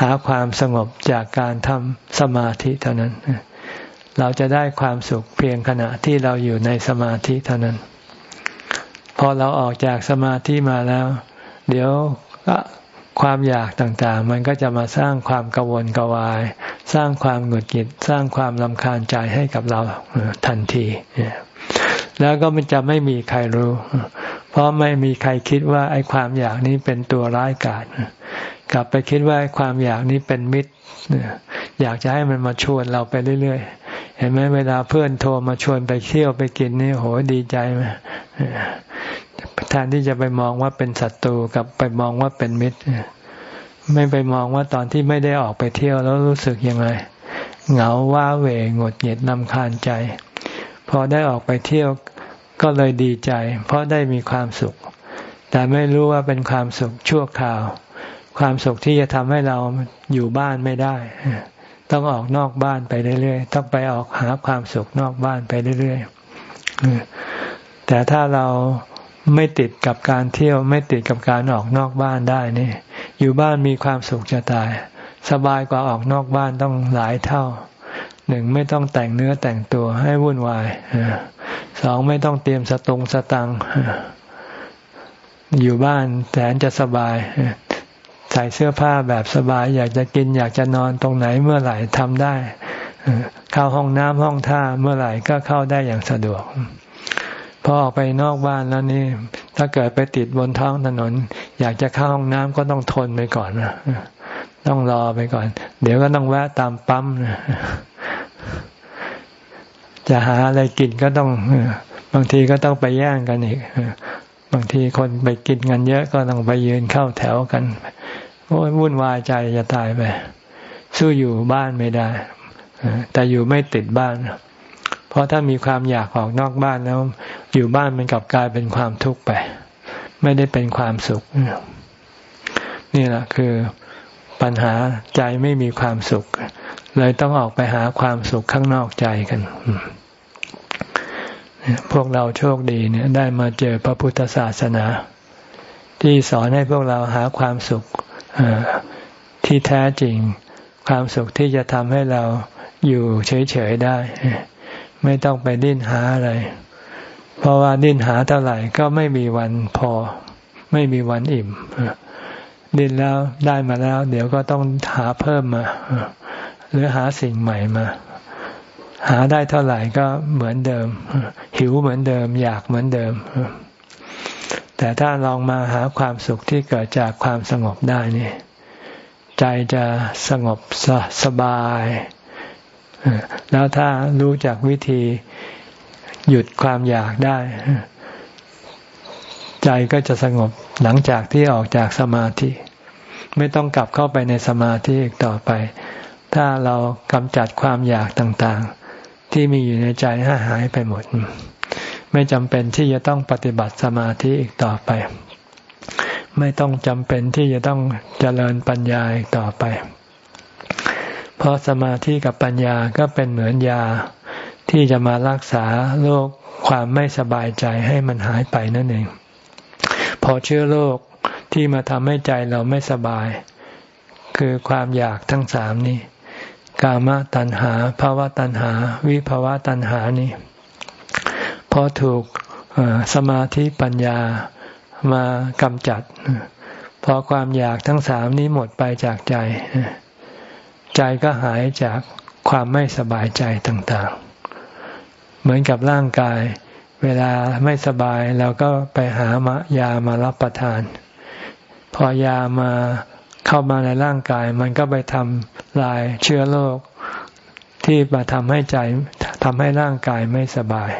หาความสงบจากการทำสมาธิเท่านั้น เราจะได้ความสุขเพียงขณะที่เราอยู่ในสมาธิเท่านั้น พอเราออกจากสมาธิมาแล้ว เดี๋ยว ความอยากต่างๆ มันก็จะมาสร้างความกังวลกวาย สร้างความหงุดหงิด สร้างความลำคาญใจให้กับเราทันที แล้วก็มันจะไม่มีใครรู้ เพราะไม่มีใครคิดว่าไอ้ความอยากนี้เป็นตัวร้ายกาจกลับไปคิดว่าความอยากนี้เป็นมิตร อยากจะให้มันมาชวนเราไปเรื่อยๆ เห็นไหมเวลาเพื่อนโทรมาชวนไปเที่ยวไปกินนี่โหดีใจไหม แทนที่จะไปมองว่าเป็นศัตรูกับไปมองว่าเป็นมิตร ไม่ไปมองว่าตอนที่ไม่ได้ออกไปเที่ยวแล้วรู้สึกยังไง เหงาว้าเหวงดเหยียดนำคาญใจ พอได้ออกไปเที่ยวก็เลยดีใจ เพราะได้มีความสุข แต่ไม่รู้ว่าเป็นความสุขชั่วคราว ความสุขที่จะทำให้เราอยู่บ้านไม่ได้ ต้องออกนอกบ้านไปเรื่อยๆ ต้องไปออกหาความสุขนอกบ้านไปเรื่อยๆแต่ถ้าเรา ไม่ติดกับการเที่ยว ไม่ติดกับการออกนอกบ้านได้นี่ อยู่บ้านมีความสุขจะตาย สบายกว่าออกนอกบ้านต้องหลายเท่าหนึ่งไม่ต้องแต่งเนื้อแต่งตัวให้วุ่นวายสองไม่ต้องเตรียมสตงสตังอยู่บ้านแสนจะสบายใส่เสื้อผ้าแบบสบาย อยากจะกินอยากจะนอนตรงไหนเมื่อไหร่ทำได้เข้าห้องน้ำห้องท่าเมื่อไหร่ก็เข้าได้อย่างสะดวก พอออกไปนอกบ้านแล้วนี่ ถ้าเกิดไปติดบนท้องถนน อยากจะเข้าห้องน้ำก็ต้องทนไปก่อนนะต้องรอไปก่อน เดี๋ยวก็ต้องแวะตามปั๊มนะจะหาอะไรกินก็ต้องบางทีก็ต้องไปแย่งกันอีกบางทีคนไปกินกันเยอะก็ต้องไปยืนเข้าแถวกันโอ้ยวุ่นวายใจจะตายไป สู้อยู่บ้านไม่ได้แต่อยู่ไม่ติดบ้าน เพราะถ้ามีความอยากออกนอกบ้านแล้ว อยู่บ้านมันกลับกลายเป็นความทุกข์ไป ไม่ได้เป็นความสุข นี่แหละคือปัญหาใจไม่มีความสุข เลยต้องออกไปหาความสุขข้างนอกใจกันพวกเราโชคดีเนี่ย ได้มาเจอพระพุทธศาสนา ที่สอนให้พวกเราหาความสุขที่แท้จริง ความสุขที่จะทำให้เราอยู่เฉยๆได้ ไม่ต้องไปดิ้นหาอะไร เพราะว่าดิ้นหาเท่าไหร่ก็ไม่มีวันพอ ไม่มีวันอิ่มดิ้นแล้วได้มาแล้ว เดี๋ยวก็ต้องหาเพิ่มมาหรือหาสิ่งใหม่มา หาได้เท่าไหร่ก็เหมือนเดิม หิวเหมือนเดิม อยากเหมือนเดิม แต่ถ้าลองมาหาความสุขที่เกิดจากความสงบได้นี่ ใจจะสงบสสบาย แล้วถ้ารู้จักวิธีหยุดความอยากได้ ใจก็จะสงบหลังจากที่ออกจากสมาธิ ไม่ต้องกลับเข้าไปในสมาธิอีกต่อไป ถ้าเรากำจัดความอยากต่างๆ ที่มีอยู่ในใจให้หายไปหมด ไม่จำเป็นที่จะต้องปฏิบัติสมาธิอีกต่อไป ไม่ต้องจำเป็นที่จะต้องเจริญปัญญาอีกต่อไป เพราะสมาธิกับปัญญาก็เป็นเหมือนยา ที่จะมารักษาโรคความไม่สบายใจให้มันหายไปนั่นเอง พอเชื้อโรคที่มาทำให้ใจเราไม่สบาย คือความอยากทั้งสามนี้ กามตัณหาภาวะตัณหา วิภาวะตัณหานี่พอถูกสมาธิปัญญามากำจัด พอความอยากทั้งสามนี้หมดไปจากใจ ใจก็หายจากความไม่สบายใจต่างๆ เหมือนกับร่างกาย เวลาไม่สบายเราก็ไปหามายามารับประทาน พอยามาเข้ามาในร่างกายมันก็ไปทำลายเชื้อโรคที่มาทำให้ใจทำให้ร่างกายไม่สบาย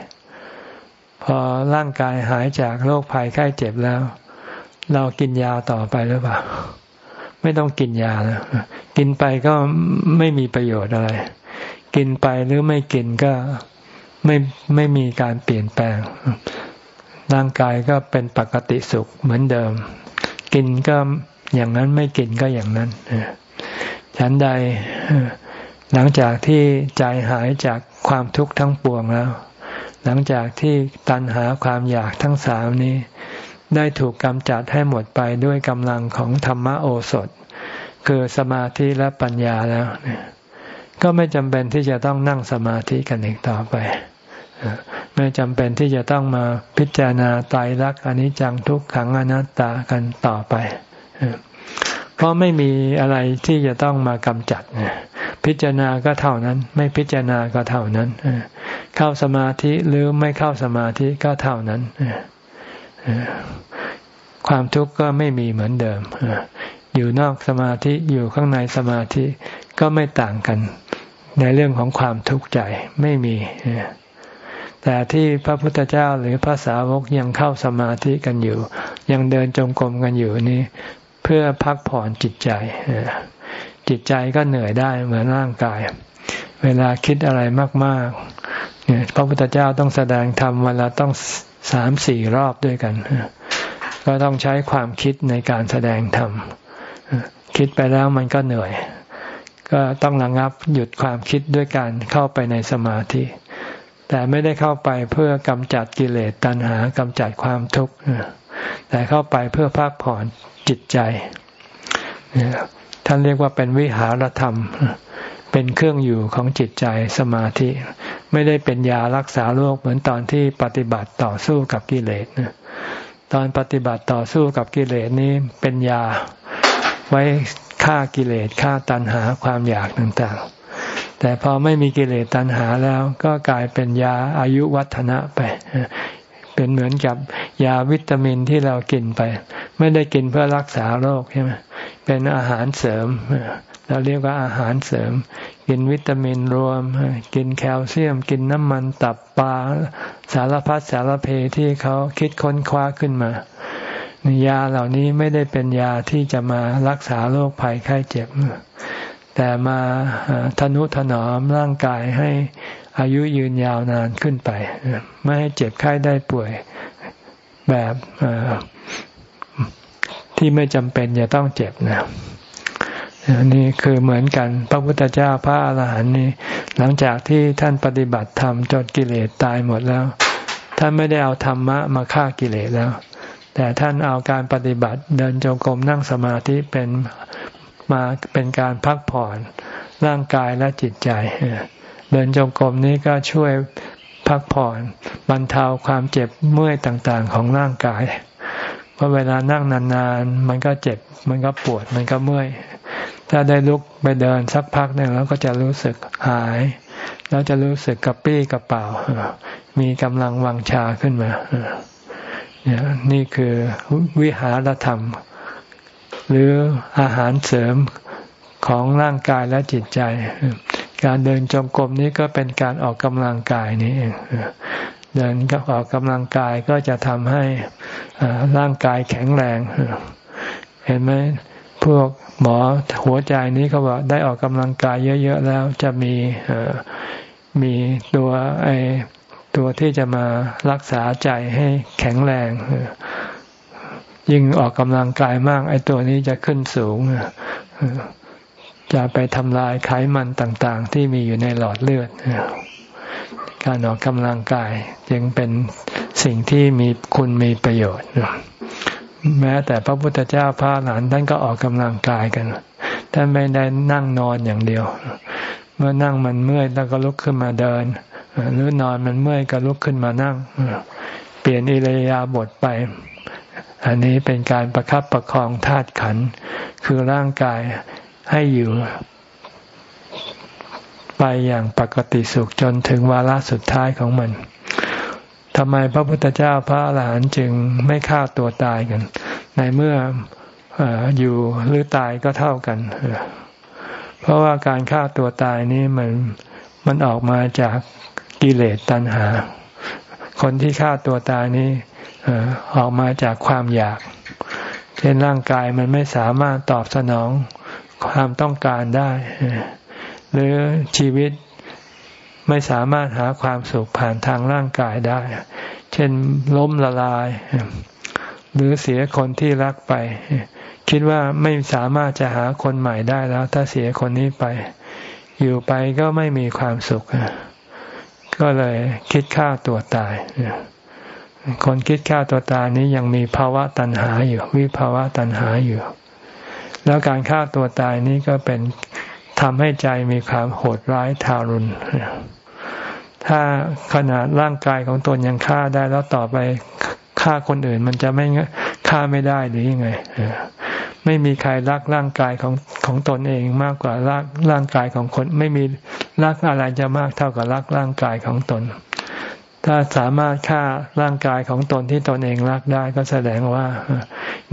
พอร่างกายหายจากโรคภัยไข้เจ็บแล้ว เรากินยาต่อไปหรือเปล่า ไม่ต้องกินยาแล้วกินไปก็ไม่มีประโยชน์อะไร กินไปหรือไม่กินก็ไม่ไม่มีการเปลี่ยนแปลง ร่างกายก็เป็นปกติสุขเหมือนเดิม กินก็อย่างนั้นไม่กินก็อย่างนั้นฉันใดหลังจากที่ใจหายจากความทุกข์ทั้งปวงแล้ว หลังจากที่ตัณหาความอยากทั้งสามนี้ ได้ถูกกำจัดให้หมดไปด้วยกำลังของธรรมโอสถ คือสมาธิและปัญญาแล้วก็ไม่จำเป็นที่จะต้องนั่งสมาธิกันอีกต่อไป ไม่จำเป็นที่จะต้องมาพิจารณาตายรักอนิจจังทุกขังอนัตตากันต่อไป เพราะไม่มีอะไรที่จะต้องมากำจัด พิจารณาก็เท่านั้น ไม่พิจารณาก็เท่านั้น เข้าสมาธิหรือไม่เข้าสมาธิก็เท่านั้น ความทุกข์ก็ไม่มีเหมือนเดิม อยู่นอกสมาธิอยู่ข้างในสมาธิก็ไม่ต่างกัน ในเรื่องของความทุกข์ใจไม่มี แต่ที่พระพุทธเจ้าหรือพระสาวกยังเข้าสมาธิกันอยู่ ยังเดินจงกรมกันอยู่นี้ เพื่อพักผ่อนจิตใจ จิตใจก็เหนื่อยได้เหมือนร่างกาย เวลาคิดอะไรมาก ๆ พระพุทธเจ้าต้องแสดงธรรมเวลาต้องสามสี่รอบด้วยกัน ก็ต้องใช้ความคิดในการแสดงธรรมคิดไปแล้วมันก็เหนื่อย ก็ต้องระงับหยุดความคิดด้วยการเข้าไปในสมาธิ แต่ไม่ได้เข้าไปเพื่อกำจัดกิเลสตัณหากำจัดความทุกข์แต่เข้าไปเพื่อพักผ่อนจิตใจท่านเรียกว่าเป็นวิหารธรรม เป็นเครื่องอยู่ของจิตใจสมาธิ ไม่ได้เป็นยารักษาโรคเหมือนตอนที่ปฏิบัติต่อสู้กับกิเลสตอนปฏิบัติต่อสู้กับกิเลสนี้เป็นยาไว้ฆ่ากิเลสฆ่าตัณหาความอยากต่างๆ แต่พอไม่มีกิเลสตัณหาแล้วก็กลายเป็นยาอายุวัฒนะไป เป็นเหมือนกับยาวิตามินที่เรากินไป ไม่ได้กินเพื่อรักษาโรคใช่ไหมเป็นอาหารเสริม เราเรียกว่าอาหารเสริม กินวิตามินรวม กินแคลเซียม กินน้ำมันตับปลาสารพัดสารเพที่เขาคิดค้นคว้าขึ้นมายาเหล่านี้ไม่ได้เป็นยาที่จะมารักษาโรคภัยไข้เจ็บ แต่มาทนุถนอมร่างกายให้อายุยืนยาวนานขึ้นไป ไม่ให้เจ็บไข้ได้ป่วยแบบที่ไม่จำเป็นจะต้องเจ็บนะ นี่คือเหมือนกัน พระพุทธเจ้าพระอาหารหันต์นี่หลังจากที่ท่านปฏิบัติธรรมจนกิเลสตายหมดแล้ว ท่านไม่ได้เอาธรรมะมาฆ่ากิเลสแล้ว แต่ท่านเอาการปฏิบัติเดินจงกรมนั่งสมาธิเป็นมาเป็นการพักผ่อนร่างกายและจิตใจ เดินจงกรมนี้ก็ช่วยพักผ่อนบรรเทาความเจ็บเมื่อยต่างๆ ของร่างกาย เพราะเวลานั่งนานๆ มันก็เจ็บ มันก็ปวด มันก็เมื่อย ถ้าได้ลุกไปเดินสักพักหนึ่งแล้วก็จะรู้สึกหาย แล้วจะรู้สึกกระปี้กระเป๋า มีกำลังวังชาขึ้นมาเนี่ยนี่คือวิหารธรรม หรืออาหารเสริมของร่างกายและจิตใจ การเดินจงกรมนี้ก็เป็นการออกกำลังกายนี่เองเดินก็ออกกำลังกายก็จะทำให้ร่างกายแข็งแรง เห็นไหม พวกหมอหัวใจนี้เขาบอกได้ออกกำลังกายเยอะ ๆ แล้วจะมีมีตัวไอตัวที่จะมารักษาใจให้แข็งแรง ยิ่งออกกำลังกายมาก ไอตัวนี้จะขึ้นสูง จะไปทำลายไขมันต่าง ๆ ที่มีอยู่ในหลอดเลือดการออกกำลังกายจึงเป็นสิ่งที่มีคุณมีประโยชน์ แม้แต่พระพุทธเจ้าพระหลานท่านก็ออกกำลังกายกันท่านไม่ได้นั่งนอนอย่างเดียว เมื่อนั่งมันเมื่อยแล้วก็ลุกขึ้นมาเดิน หรือนอนมันเมื่อยก็ลุกขึ้นมานั่ง เปลี่ยนอิริยาบถไป อันนี้เป็นการประครับประคองธาตุขัน คือร่างกายให้อยู่ ไปอย่างปกติสุขจนถึงวาระสุดท้ายของมัน ทำไมพระพุทธเจ้าพระอรหันต์จึงไม่ฆ่าตัวตายกัน ในเมื่อออยู่หรือตายก็เท่ากัน เพราะว่าการฆ่าตัวตายนี้มันมันออกมาจากกิเลสตัณหา คนที่ฆ่าตัวตายนี้ออกมาจากความอยาก เช่นร่างกายมันไม่สามารถตอบสนองความต้องการได้ หรือชีวิต ไม่สามารถหาความสุขผ่านทางร่างกายได้ เช่นล้มละลาย หรือเสียคนที่รักไป คิดว่าไม่สามารถจะหาคนใหม่ได้แล้ว ถ้าเสียคนนี้ไป อยู่ไปก็ไม่มีความสุข ก็เลยคิดฆ่าตัวตาย คนคิดฆ่าตัวตายนี้ยังมีภาวะตัณหาอยู่ วิภาวะตัณหาอยู่ แล้วการฆ่าตัวตายนี้ก็เป็น ทำให้ใจมีความโหดร้ายทารุณ ถ้าขนาดร่างกายของตนยังฆ่าได้แล้วต่อไปฆ่าคนอื่นมันจะไม่ฆ่าไม่ได้หรือยังไงไม่มีใครรักร่างกายของของตนเองมากกว่ารักร่างกายของคน ไม่มีรักอะไรจะมากเท่ากับรักร่างกายของตน ถ้าสามารถฆ่าร่างกายของตนที่ตนเองรักได้ก็แสดงว่า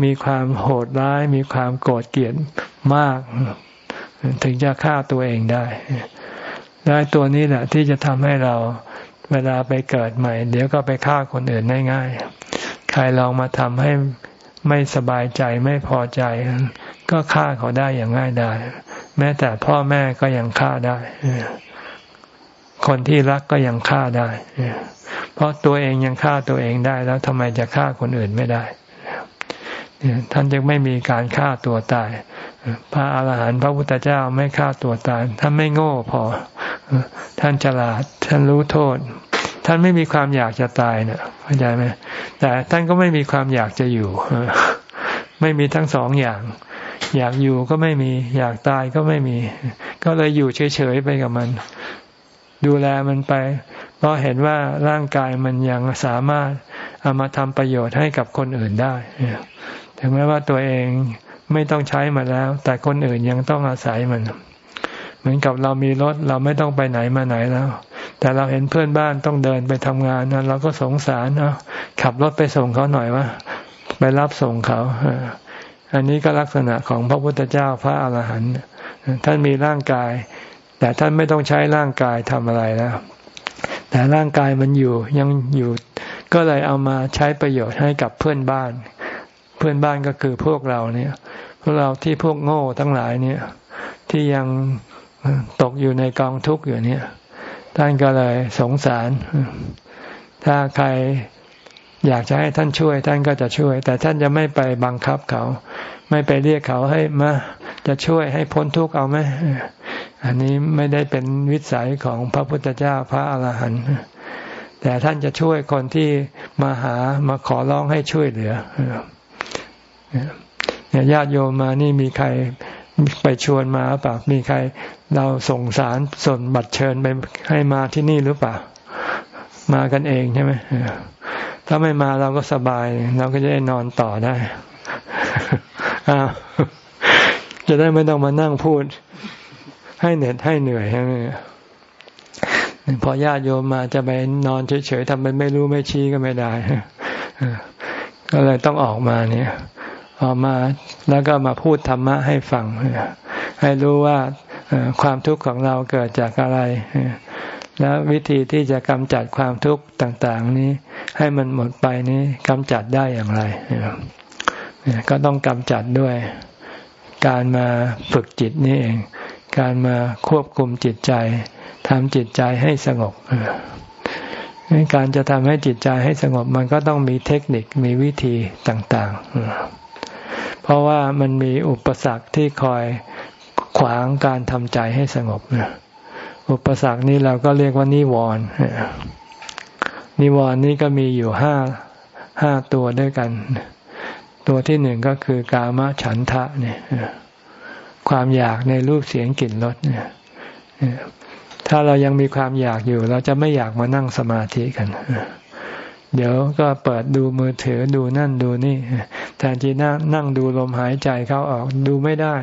มีความโหดร้าย มีความโกรธเกลียดมาก ถึงจะฆ่าตัวเองได้และตัวนี้แหละที่จะทำให้เราเวลาไปเกิดใหม่ เดี๋ยวก็ไปฆ่าคนอื่นได้ง่าย ใครลองมาทำให้ไม่สบายใจไม่พอใจ ก็ฆ่าเขาได้อย่างง่ายได้ แม้แต่พ่อแม่ก็ยังฆ่าได้ คนที่รักก็ยังฆ่าได้ เพราะตัวเองยังฆ่าตัวเองได้ แล้วทำไมจะฆ่าคนอื่นไม่ได้ท่านจึงไม่มีการฆ่าตัวตาย พระอาหารหันต์พระพุทธเจ้าไม่ฆ่าตัวตายท่านไม่โง่พอ ท่านฉลาด ท่านรู้โทษ ท่านไม่มีความอยากจะตายเนะเข้าใจไหมแต่ท่านก็ไม่มีความอยากจะอยู่ไม่มีทั้งสองอย่าง อยากอยู่ก็ไม่มี อยากตายก็ไม่มี ก็เลยอยู่เฉยๆไปกับมัน ดูแลมันไป เพราะเห็นว่าร่างกายมันยังสามารถเอามาทำประโยชน์ให้กับคนอื่นได้ถึงแม้ว่าตัวเอง ไม่ต้องใช้มาแล้ว แต่คนอื่นยังต้องอาศัยมัน เหมือนกับเรามีรถเราไม่ต้องไปไหนมาไหนแล้ว แต่เราเห็นเพื่อนบ้านต้องเดินไปทำงานนะเราก็สงสารเนาะขับรถไปส่งเขาหน่อยว่าไปรับส่งเขาอันนี้ก็ลักษณะของพระพุทธเจ้าพระอาหารหันต์ท่านมีร่างกาย แต่ท่านไม่ต้องใช้ร่างกายทำอะไรแล้วแต่ร่างกายมันอยู่ยังอยู่ ก็เลยเอามาใช้ประโยชน์ให้กับเพื่อนบ้าน เพื่อนบ้านก็คือพวกเราเนี่ย พวกเราที่พวกโง่ทั้งหลายเนี่ย ที่ยังตกอยู่ในกองทุกข์อยู่เนี่ย ท่านก็เลยสงสาร ถ้าใครอยากจะให้ท่านช่วย ท่านก็จะช่วย แต่ท่านจะไม่ไปบังคับเขา ไม่ไปเรียกเขาให้มาจะช่วยให้พ้นทุกข์เอาไหมอันนี้ไม่ได้เป็นวิสัยของพระพุทธเจ้าพระอาหารหันต์แต่ท่านจะช่วยคนที่มาหามาขอร้องให้ช่วยเหลือ เนี่ยญาติโยมมานี่มีใครไปชวนมาเปล่ามีใครเราส่งสารส่งบัตรเชิญไปให้มาที่นี่หรือเปล่า มากันเองใช่ไหมถ้าไม่มาเราก็สบาย เราก็จะได้นอนต่อได้จะได้ไม่ต้องมานั่งพูด ให้เหน็ดให้เหนื่อยใช่ไหมพอญาติโยมมาจะไปนอนเฉยๆทำเป็นไม่รู้ไม่ชี้ก็ไม่ได้ก็เลยต้องออกมาเนี่ย ออกมาแล้วก็มาพูดธรรมะให้ฟัง ให้รู้ว่าความทุกข์ของเราเกิดจากอะไร แล้ววิธีที่จะกำจัดความทุกข์ต่างๆ นี้ ให้มันหมดไปนี้กำจัดได้อย่างไร ก็ต้องกำจัดด้วย การมาฝึกจิตนี่เอง การมาควบคุมจิตใจทำจิตใจให้สงบการจะทำให้จิตใจให้สงบมันก็ต้องมีเทคนิคมีวิธีต่าง ๆ เพราะว่ามันมีอุปสรรคที่คอยขวางการทำใจให้สงบอุปสรรคนี้เราก็เรียกว่านิวรณ์นิวรณ์นี้ก็มีอยู่ห้าห้าตัวด้วยกัน ตัวที่หนึ่งก็คือกามฉันทะเนี่ยความอยากในรูปเสียงกลิ่นรสเนี่ยถ้าเรายังมีความอยากอยู่ เราจะไม่อยากมานั่งสมาธิกัน เดี๋ยวก็เปิดดูมือถือดูนั่นดูนี่ แทนที่นั่งนั่งดูลมหายใจเข้าออกดูไม่ได้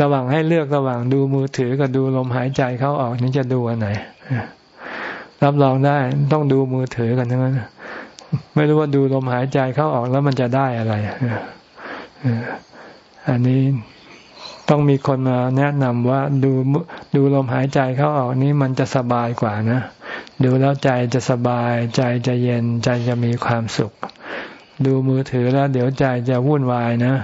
ระหว่างให้เลือกระหว่างดูมือถือกับดูลมหายใจเข้าออกนี่จะดูอันไหนรับรองได้ต้องดูมือถือกันทั้งนั้นไม่รู้ว่าดูลมหายใจเข้าออกแล้วมันจะได้อะไรอันนี้ต้องมีคนมาแนะนำว่าดูดูลมหายใจเข้าออกนี้มันจะสบายกว่านะ ดูแล้วใจจะสบาย ใจจะเย็นใจจะมีความสุข ดูมือถือแล้วเดี๋ยวใจจะวุ่นวายนะ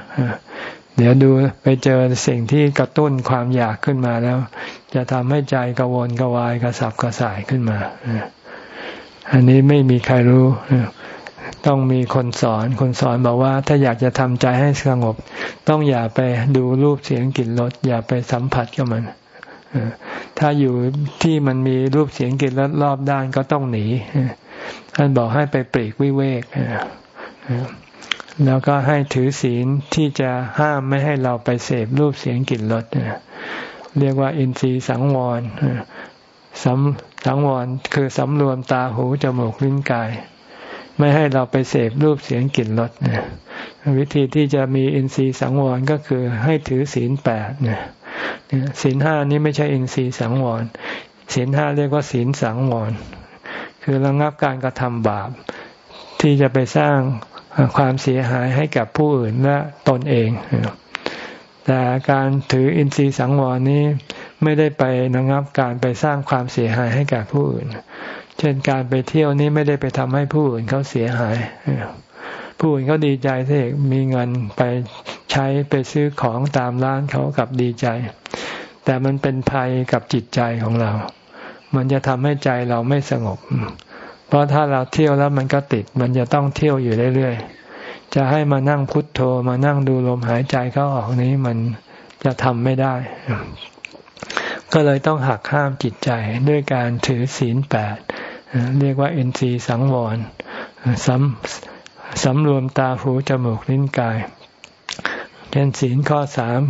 เดี๋ยวดูไปเจอสิ่งที่กระตุ้นความอยากขึ้นมาแล้ว จะทำให้ใจกระวนกระวายกระสับกระส่ายขึ้นมา อันนี้ไม่มีใครรู้ต้องมีคนสอน คนสอนบอกว่า ถ้าอยากจะทำใจให้สงบ ต้องอย่าไปดูรูปเสียงกลิ่นรสอย่าไปสัมผัสกับมัน ถ้าอยู่ที่มันมีรูปเสียงกลิ่นรสรอบด้านก็ต้องหนีท่านบอกให้ไปปรีกวิเวกแล้วก็ให้ถือศีลที่จะห้ามไม่ให้เราไปเสพรูปเสียงกลิ่นรสเรียกว่าอินทรีย์สังวรสำสังวรคือสำรวมตาหูจมูกลิ้นกาย ไม่ให้เราไปเสพรูปเสียงกลิ่นรสวิธีที่จะมีอินทรีย์สังวรก็คือให้ถือศีลแปดเนี่ย ศีลห้านี้ไม่ใช่อินทรีย์สังวรศีลห้าเรียกว่าศีลสังวรคือระงับการกระทำบาป ที่จะไปสร้างความเสียหายให้กับผู้อื่นและตนเอง แต่การถืออินทรีย์สังวรนี้ไม่ได้ไประงับการไปสร้างความเสียหายให้กับผู้อื่น เช่นการไปเที่ยวนี้ไม่ได้ไปทำให้ผู้อื่นเขาเสียหาย ผู้อื่นเขาดีใจที่มีเงินไป ใช้ไปซื้อของตามร้านเขากับดีใจ แต่มันเป็นภัยกับจิตใจของเรา มันจะทำให้ใจเราไม่สงบ เพราะถ้าเราเที่ยวแล้วมันก็ติด มันจะต้องเที่ยวอยู่เรื่อยๆ จะให้มานั่งพุทโธมานั่งดูลมหายใจเข้าออกนี้มันจะทำไม่ได้ ก็เลยต้องหักห้ามจิตใจด้วยการถือศีลแปดเรียกว่าเอ็นซีสังวรสำสำรวมตาหูจมูกลิ้นกาย เช่นศีลข้อสาม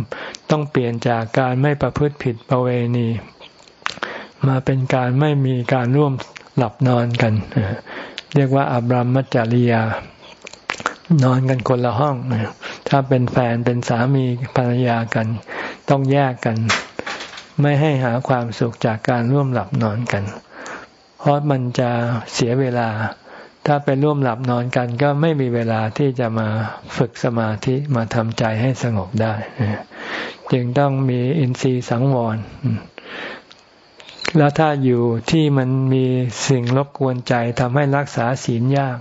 ต้องเปลี่ยนจากการไม่ประพฤติผิดประเวณี มาเป็นการไม่มีการร่วมหลับนอนกัน เรียกว่าอับรมมัจจริยานอนกันคนละห้อง ถ้าเป็นแฟนเป็นสามีภรรยากัน ต้องแยกกัน ไม่ให้หาความสุขจากการร่วมหลับนอนกัน เพราะมันจะเสียเวลา ถ้าไปร่วมหลับนอนกันก็ไม่มีเวลาที่จะมาฝึกสมาธิมาทำใจให้สงบได้ จึงต้องมีอินทรีย์สังวร แล้วถ้าอยู่ที่มันมีสิ่งรบกวนใจทำให้รักษาศีลยาก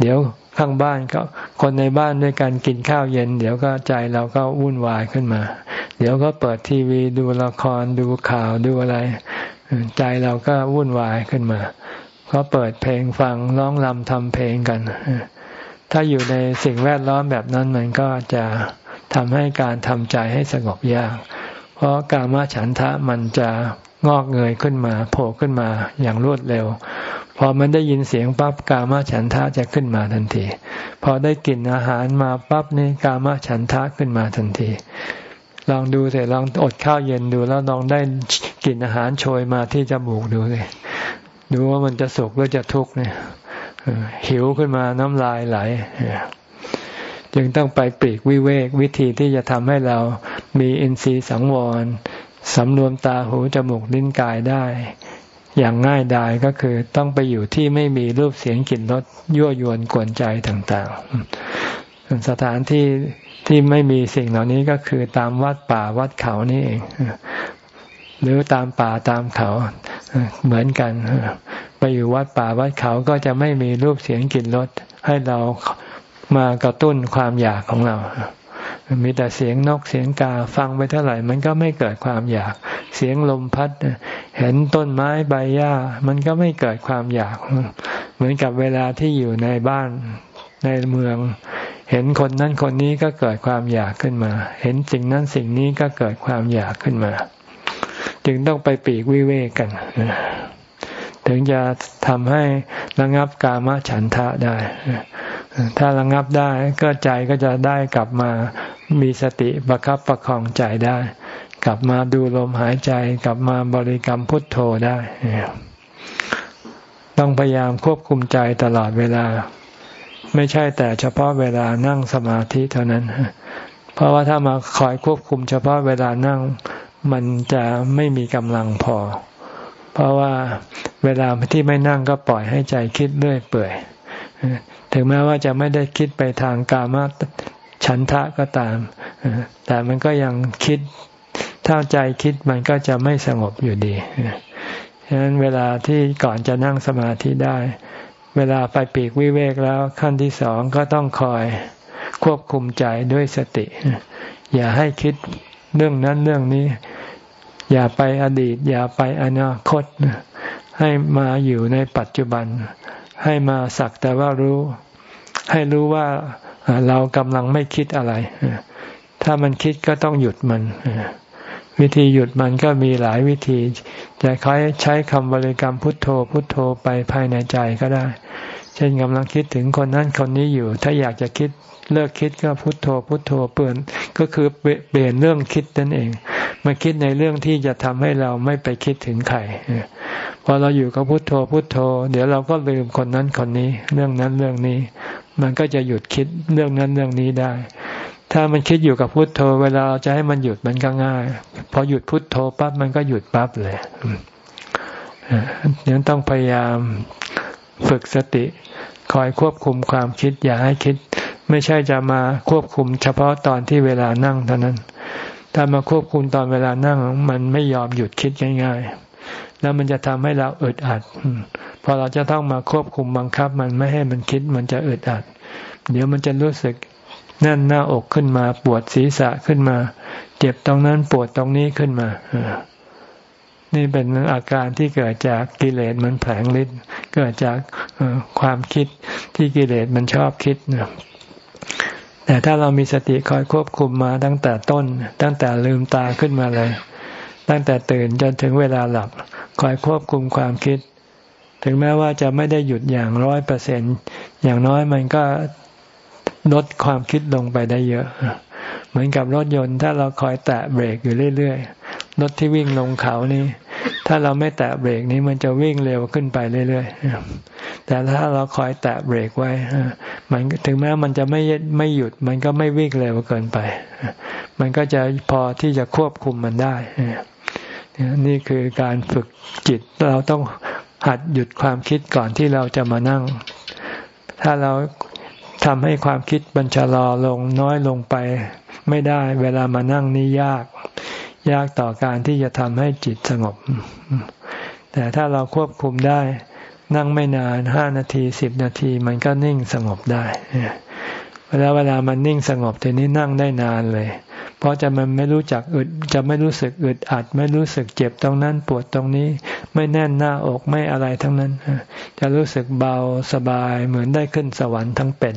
เดี๋ยวข้างบ้านก็คนในบ้านด้วยกันกินข้าวเย็น เดี๋ยวก็ใจเราก็วุ่นวายขึ้นมา เดี๋ยวก็เปิดทีวีดูละครดูข่าวดูอะไร ใจเราก็วุ่นวายขึ้นมา เขาเปิดเพลงฟังร้องรำทำเพลงกัน ถ้าอยู่ในสิ่งแวดล้อมแบบนั้นมันก็จะทำให้การทำใจให้สงบยาก เพราะกามฉันทะมันจะงอกเงยขึ้นมา โผล่ขึ้นมาอย่างรวดเร็ว พอมันได้ยินเสียงปั๊บกามฉันทะจะขึ้นมาทันที พอได้กลิ่นอาหารมาปั๊บนี่กามฉันทะขึ้นมาทันที ลองดูสิลองอดข้าวเย็นดูแล้วลองได้กลิ่นอาหารโชยมาที่จมูกดูเลย ดูว่ามันจะสุขหรือจะทุกข์เนี่ยหิวขึ้นมาน้ำลายไหลจึงต้องไปปลีกวิเวกวิธีที่จะทำให้เรามีอินทรีย์สังวรสำรวมตาหูจมูกลิ้นกายได้ อย่างง่ายดายก็คือต้องไปอยู่ที่ไม่มีรูปเสียงกลิ่นรสยั่วยวนกวนใจต่างๆ สถานที่ที่ไม่มีสิ่งเหล่านี้ก็คือตามวัดป่าวัดเขานี่เอง หรือตามป่าตามเขาเหมือนกัน ไปอยู่วัดป่าวัดเขาก็จะไม่มีรูปเสียงกลิ่นรสให้เรามากระตุ้นความอยากของเรา มีแต่เสียงนกเสียงกาฟังไปเท่าไหร่ มันก็ไม่เกิดความอยาก เสียงลมพัด เห็นต้นไม้ใบหญ้า มันก็ไม่เกิดความอยาก เหมือนกับเวลาที่อยู่ในบ้านในเมือง เห็นคนนั้นคนนี้ก็เกิดความอยากขึ้นมา เห็นสิ่งนั้นสิ่งนี้ก็เกิดความอยากขึ้นมา จึงต้องไปปีกวิเวกกัน ถึงจะทำให้ระงับกามฉันทะได้ ถ้าระงับได้ก็ใจก็จะได้กลับมามีสติประครับประคองใจได้ กลับมาดูลมหายใจ กลับมาบริกรรมพุทโธได้ ต้องพยายามควบคุมใจตลอดเวลา ไม่ใช่แต่เฉพาะเวลานั่งสมาธิเท่านั้น เพราะว่าถ้ามาคอยควบคุมเฉพาะเวลานั่ง มันจะไม่มีกำลังพอ เพราะว่าเวลาที่ไม่นั่งก็ปล่อยให้ใจคิดเรื่อยเปื่อย ถึงแม้ว่าจะไม่ได้คิดไปทางกามฉันทะก็ตาม แต่มันก็ยังคิดถ้าใจคิดมันก็จะไม่สงบอยู่ดีฉะนั้นเวลาที่ก่อนจะนั่งสมาธิได้ เวลาไปปีกวิเวกแล้วขั้นที่สองก็ต้องคอยควบคุมใจด้วยสติ อย่าให้คิด เรื่องนั้นเรื่องนี้ อย่าไปอดีต อย่าไปอนาคต ให้มาอยู่ในปัจจุบัน ให้มาสักแต่ว่ารู้ ให้รู้ว่าเรากำลังไม่คิดอะไร ถ้ามันคิดก็ต้องหยุดมัน วิธีหยุดมันก็มีหลายวิธีจะคอยใช้คำบริกรรมพุทโธ พุทโธไปภายในใจก็ได้ เช่นกำลังคิดถึงคนนั้นคนนี้อยู่ ถ้าอยากจะคิด เลิกคิดก็พุทโธพุทโธเปลี่ยนก็คือเปลี่ยนเรื่องคิดนั่นเอง มาคิดในเรื่องที่จะทำให้เราไม่ไปคิดถึงใครพอเราอยู่กับพุทโธพุทโธ เดี๋ยวเราก็ลืมคนนั้นคนนี้ เรื่องนั้นเรื่องนี้ มันก็จะหยุดคิดเรื่องนั้นเรื่องนี้ได้ ถ้ามันคิดอยู่กับพุทโธ เวลาเราจะให้มันหยุดมันก็ง่าย พอหยุดพุทโธปั๊บมันก็หยุดปั๊บเลยยังต้องพยายามฝึกสติ คอยควบคุมความคิด อย่าให้คิด ไม่ใช่จะมาควบคุมเฉพาะตอนที่เวลานั่งเท่านั้น ถ้ามาควบคุมตอนเวลานั่ง มันไม่ยอมหยุดคิดง่าย ๆ แล้วมันจะทำให้เราอึดอัด พอเราจะต้องมาควบคุมบังคับ มันไม่ให้มันคิดมันจะอึดอัด เดี๋ยวมันจะรู้สึกแน่นหน้าอกขึ้นมา ปวดศีรษะขึ้นมา เจ็บตรงนั้นปวดตรงนี้ขึ้นมานี่เป็นอาการที่เกิดจากกิเลสมันแผลงฤทธิ์เกิดจากความคิดที่กิเลสมันชอบคิดนะ แต่ถ้าเรามีสติคอยควบคุมมาตั้งแต่ต้น ตั้งแต่ลืมตาขึ้นมาเลย ตั้งแต่ตื่นจนถึงเวลาหลับ คอยควบคุมความคิด ถึงแม้ว่าจะไม่ได้หยุดอย่างร้อยเปอร์เซ็นอย่างน้อยมันก็ลดความคิดลงไปได้เยอะ เหมือนกับรถยนต์ ถ้าเราคอยแตะเบรกอยู่เรื่อยๆรถที่วิ่งลงเขานี่ ถ้าเราไม่แตะเบรกนี้มันจะวิ่งเร็วขึ้นไปเรื่อยๆ แต่ถ้าเราคอยแตะเบรกไว้ มันถึงแม้มันจะไม่ไม่หยุด มันก็ไม่วิ่งเร็วเกินไป มันก็จะพอที่จะควบคุมมันได้ นี่คือการฝึกจิต เราต้องหัดหยุดความคิดก่อนที่เราจะมานั่ง ถ้าเราทำให้ความคิดบัญชารอลงน้อยลงไปไม่ได้ เวลามานั่งนี่ยาก ยากต่อการที่จะทำให้จิตสงบ แต่ถ้าเราควบคุมได้ นั่งไม่นานห้านาทีสิบนาทีมันก็นิ่งสงบได้เวลาเวลามันนิ่งสงบทีนี้นั่งได้นานเลย เพราะจะมันไม่รู้จักอึดจะไม่รู้สึกอึดอัด ไม่รู้สึกเจ็บตรงนั้นปวดตรงนี้ ไม่แน่นหน้าอกไม่อะไรทั้งนั้น จะรู้สึกเบาสบายเหมือนได้ขึ้นสวรรค์ทั้งเป็น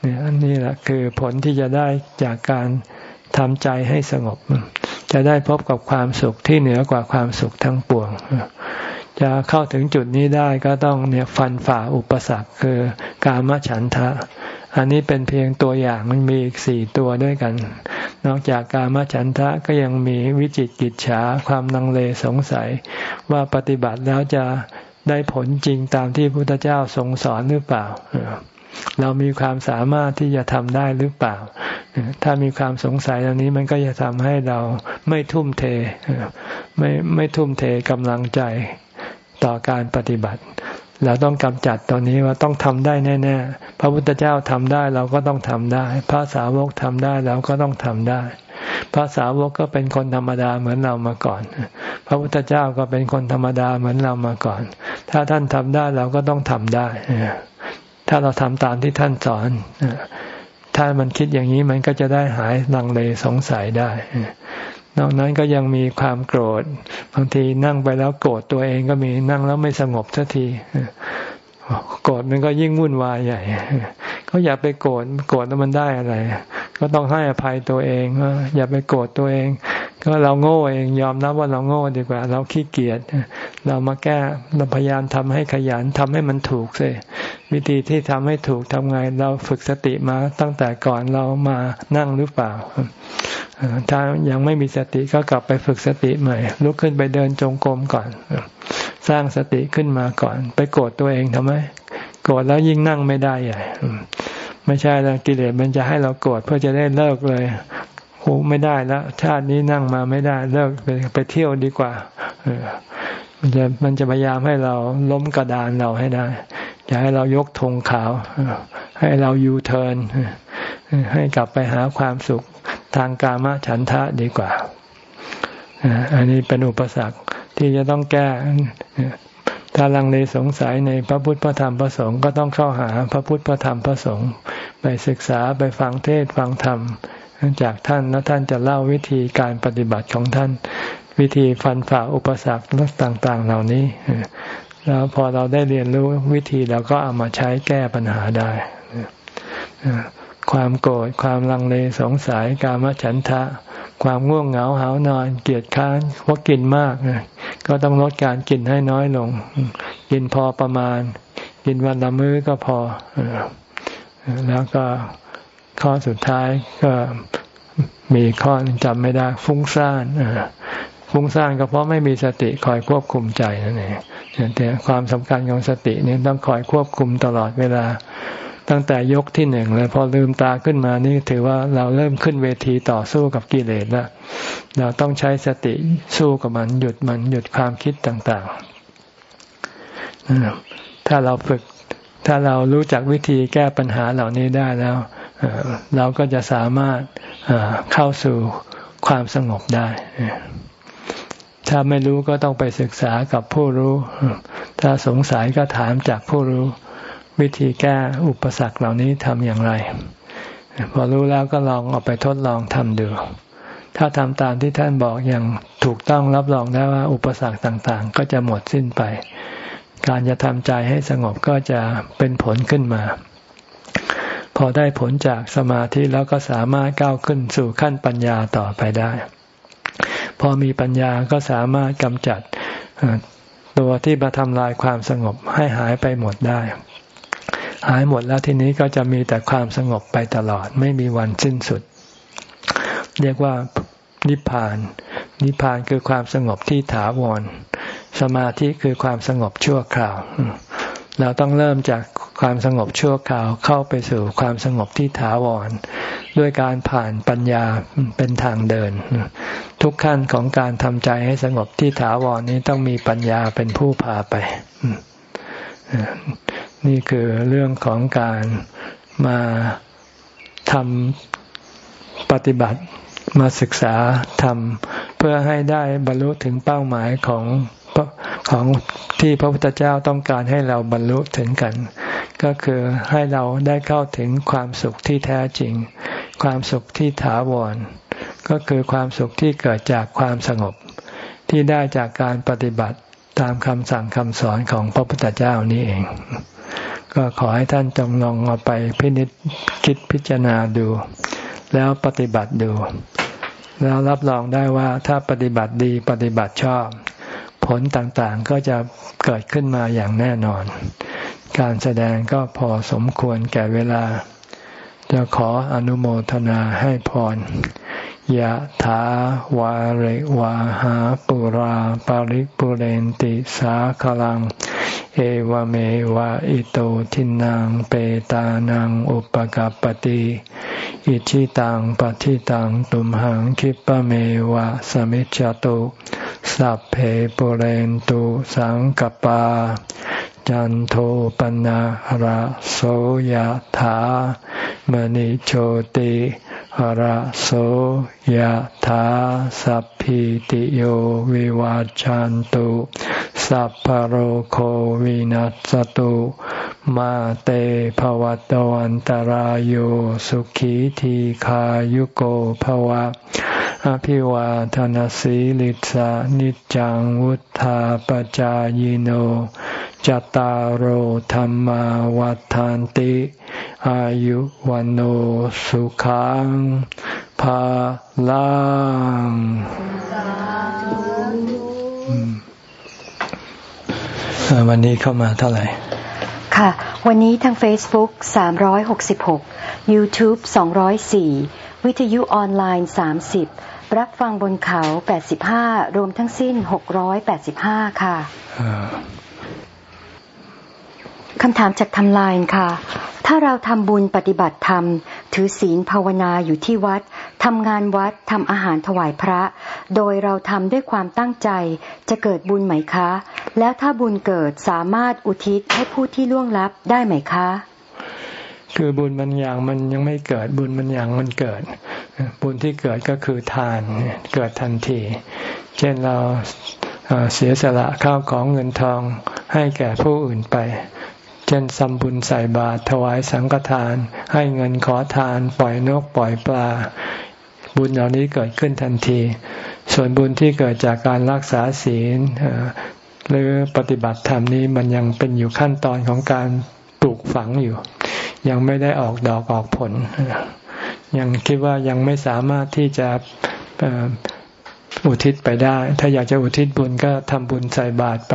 เนี่ยอันนี้แหละคือผลที่จะได้จากการ ทำใจให้สงบ จะได้พบกับความสุขที่เหนือกว่าความสุขทั้งปวง จะเข้าถึงจุดนี้ได้ก็ต้องเนี่ยฟันฝ่าอุปสรรคคือกามฉันทะ อันนี้เป็นเพียงตัวอย่างมันมีอีกสี่ตัวด้วยกัน นอกจากกามฉันทะก็ยังมีวิจิตกิจฉาความนังเลสงสัย ว่าปฏิบัติแล้วจะได้ผลจริงตามที่พุทธเจ้าทรงสอนหรือเปล่า เรามีความสามารถที่จะทำได้หรือเปล่า ถ้ามีความสงสัยเหล่านี้มันก็จะทำให้เราไม่ทุ่มเท ไม่ไม่ทุ่มเทกำลังใจต่อการปฏิบัติ เราต้องกำจัดตอนนี้ว่าต้องทำได้แน่ๆ พระพุทธเจ้าทำได้เราก็ต้องทำได้ พระสาวกทำได้เราก็ต้องทำได้พระสาวกก็เป็นคนธรรมดาเหมือนเรามาก่อน พระพุทธเจ้าก็เป็นคนธรรมดาเหมือนเรามาก่อน ถ้าท่านทำได้เราก็ต้องทำได้ ถ้าเราทำตามที่ท่านสอนถ้ามันคิดอย่างนี้มันก็จะได้หายลังเลสงสัยได้ นอกนั้นก็ยังมีความโกรธ บางทีนั่งไปแล้วโกรธตัวเองก็มีนั่งแล้วไม่สงบสักทีโกรธมันก็ยิ่งวุ่นวายใหญ่ ก็อย่าไปโกรธ โกรธแล้วมันได้อะไร ก็ต้องให้อภัยตัวเอง อย่าไปโกรธตัวเอง ก็เราโง่เองยอมรับว่าเราโง่ดีกว่า เราขี้เกียจเรามาแก้เราพยายามทำให้ขยันทำให้มันถูกสิวิธีที่ทำให้ถูกทำไง เราฝึกสติมาตั้งแต่ก่อนเรามานั่งหรือเปล่าถ้ายังไม่มีสติก็กลับไปฝึกสติใหม่ลุกขึ้นไปเดินจงกรมก่อน สร้างสติขึ้นมาก่อน ไปโกรธตัวเองทำไมโกรธแล้วยิ่งนั่งไม่ได้ใหญ่ไม่ใช่แล้วกิเลสมันจะให้เราโกรธเพื่อจะได้เลิกเลย โหไม่ได้แล้วชาตินี้นั่งมาไม่ได้เลิกไปไปเที่ยวดีกว่ามันจะมันจะพยายามให้เราล้มกระดานเราให้ได้จะให้เรายกธงขาว ให้เรายูเทิร์นให้กลับไปหาความสุขทางกามฉันทะดีกว่าอันนี้เป็นอุปสรรคที่จะต้องแก้ถ้าลังเลสงสัยในพระพุทธพระธรรมพระสงฆ์ก็ต้องเข้าหาพระพุทธพระธรรมพระสงฆ์ไปศึกษาไปฟังเทศฟังธรรม จากท่านแล้วท่านจะเล่าวิธีการปฏิบัติของท่าน วิธีฟันฝ่าอุปสรรคต่าง ๆ เหล่านี้ แล้วพอเราได้เรียนรู้วิธีเราก็เอามาใช้แก้ปัญหาได้ความโกรธความลังเลสงสัยกามฉันทะ ความง่วงเหงาหานอน เกียดค้านเพราะกินมากก็ต้องลดการกินให้น้อยลง กินพอประมาณ กินวันละมื้อก็พอแล้วก็ ข้อสุดท้ายก็มีข้อจำไม่ได้ ฟุ้งซ่านฟุ้งซ่านก็เพราะไม่มีสติคอยควบคุมใจนั่นเองแต่ความสำคัญของสตินี่ต้องคอยควบคุมตลอดเวลา ตั้งแต่ยกที่หนึ่งเลยพอลืมตาขึ้นมานี่ถือว่าเราเริ่มขึ้นเวทีต่อสู้กับกิเลสแล้วเราต้องใช้สติสู้กับมันหยุดมันหยุดความคิดต่างๆถ้าเราฝึกถ้าเรารู้จักวิธีแก้ปัญหาเหล่านี้ได้แล้ว เราก็จะสามารถเข้าสู่ความสงบได้ ถ้าไม่รู้ก็ต้องไปศึกษากับผู้รู้ ถ้าสงสัยก็ถามจากผู้รู้ วิธีแก้อุปสรรคเหล่านี้ทำอย่างไร พอรู้แล้วก็ลองเอาไปทดลองทำดู ถ้าทำตามที่ท่านบอกอย่างถูกต้องรับรองได้ว่าอุปสรรคต่างๆ ก็จะหมดสิ้นไป การจะทำใจให้สงบก็จะเป็นผลขึ้นมา พอได้ผลจากสมาธิแล้วก็สามารถก้าวขึ้นสู่ขั้นปัญญาต่อไปได้ พอมีปัญญาก็สามารถกำจัดตัวที่มาทำลายความสงบให้หายไปหมดได้ หายหมดแล้วทีนี้ก็จะมีแต่ความสงบไปตลอด ไม่มีวันสิ้นสุด เรียกว่านิพพาน นิพพานคือความสงบที่ถาวร สมาธิคือความสงบชั่วคราว เราต้องเริ่มจากความสงบชั่วคราวเข้าไปสู่ความสงบที่ถาวร ด้วยการผ่านปัญญาเป็นทางเดิน ทุกขั้นของการทำใจให้สงบที่ถาวรนี้ต้องมีปัญญาเป็นผู้พาไป นี่คือเรื่องของการมาทำปฏิบัติมาศึกษาทำเพื่อให้ได้บรรลุถึงเป้าหมายของ ของที่พระพุทธเจ้าต้องการให้เราบรรลุถึงกัน ก็คือให้เราได้เข้าถึงความสุขที่แท้จริง ความสุขที่ถาวร ก็คือความสุขที่เกิดจากความสงบ ที่ได้จากการปฏิบัติตามคำสั่งคำสอนของพระพุทธเจ้านี้เอง ก็ขอให้ท่านจงลองเอาไปพินิจคิดพิจารณาดู แล้วปฏิบัติดู แล้วรับรองได้ว่าถ้าปฏิบัติดีปฏิบัติชอบ ผลต่างๆก็จะเกิดขึ้นมาอย่างแน่นอน การแสดงก็พอสมควรแก่เวลา จะขออนุโมทนาให้พรยะถาวาริวาหาปุราปาริปุเรนติสาคลัง เอวเมวะอิโตทินังเปตานังอุปกัปติอิชิตังปฏิตังตุมหังคิปะเมวะสมิจจตุ สัพเพปุเรนตุสังกปา จันโทปนะระโสยถามณิโชติระโสยถาสัพพิติโยวิวาจันตุสัพพโรโควินัสตุ มาเตภวัตวันตารโยสุขีทีขายุโกภวะ อภิวาทนสีลิสานิจังวุธาปจายโนจตารโหธรรมวัฏานติ อายุวันโอสุขังภาลังวันนี้เข้ามาเท่าไหร่ ค่ะ วันนี้ทาง Facebook 366 YouTube 204 วิทยุออนไลน์ 30 รับฟังบนเขา 85 รวมทั้งสิ้น 685 ค่ะ คำถามจากทำลายค่ะ ถ้าเราทำบุญปฏิบัติธรรม ถือศีลภาวนาอยู่ที่วัด ทำงานวัด ทำอาหารถวายพระ โดยเราทำด้วยความตั้งใจ จะเกิดบุญไหมคะ แล้วถ้าบุญเกิดสามารถอุทิศให้ผู้ที่ล่วงลับได้ไหมคะ คือบุญมันอย่างมันยังไม่เกิดบุญมันอย่างมันเกิด บุญที่เกิดก็คือทานเกิดทันที เช่นเราเสียสละข้าวของเงินทองให้แก่ผู้อื่นไป เช่นสัมบุญใส่บาตรถวายสังฆทาน ให้เงินขอทาน ปล่อยนกปล่อยปลา บุญเหล่านี้เกิดขึ้นทันที ส่วนบุญที่เกิดจากการรักษาศีลหรือปฏิบัติธรรมนี้มันยังเป็นอยู่ขั้นตอนของการปลูกฝังอยู่ ยังไม่ได้ออกดอกออกผล ยังคิดว่ายังไม่สามารถที่จะ อุทิศไปได้ ถ้าอยากจะอุทิศบุญก็ทำบุญใส่บาตรไป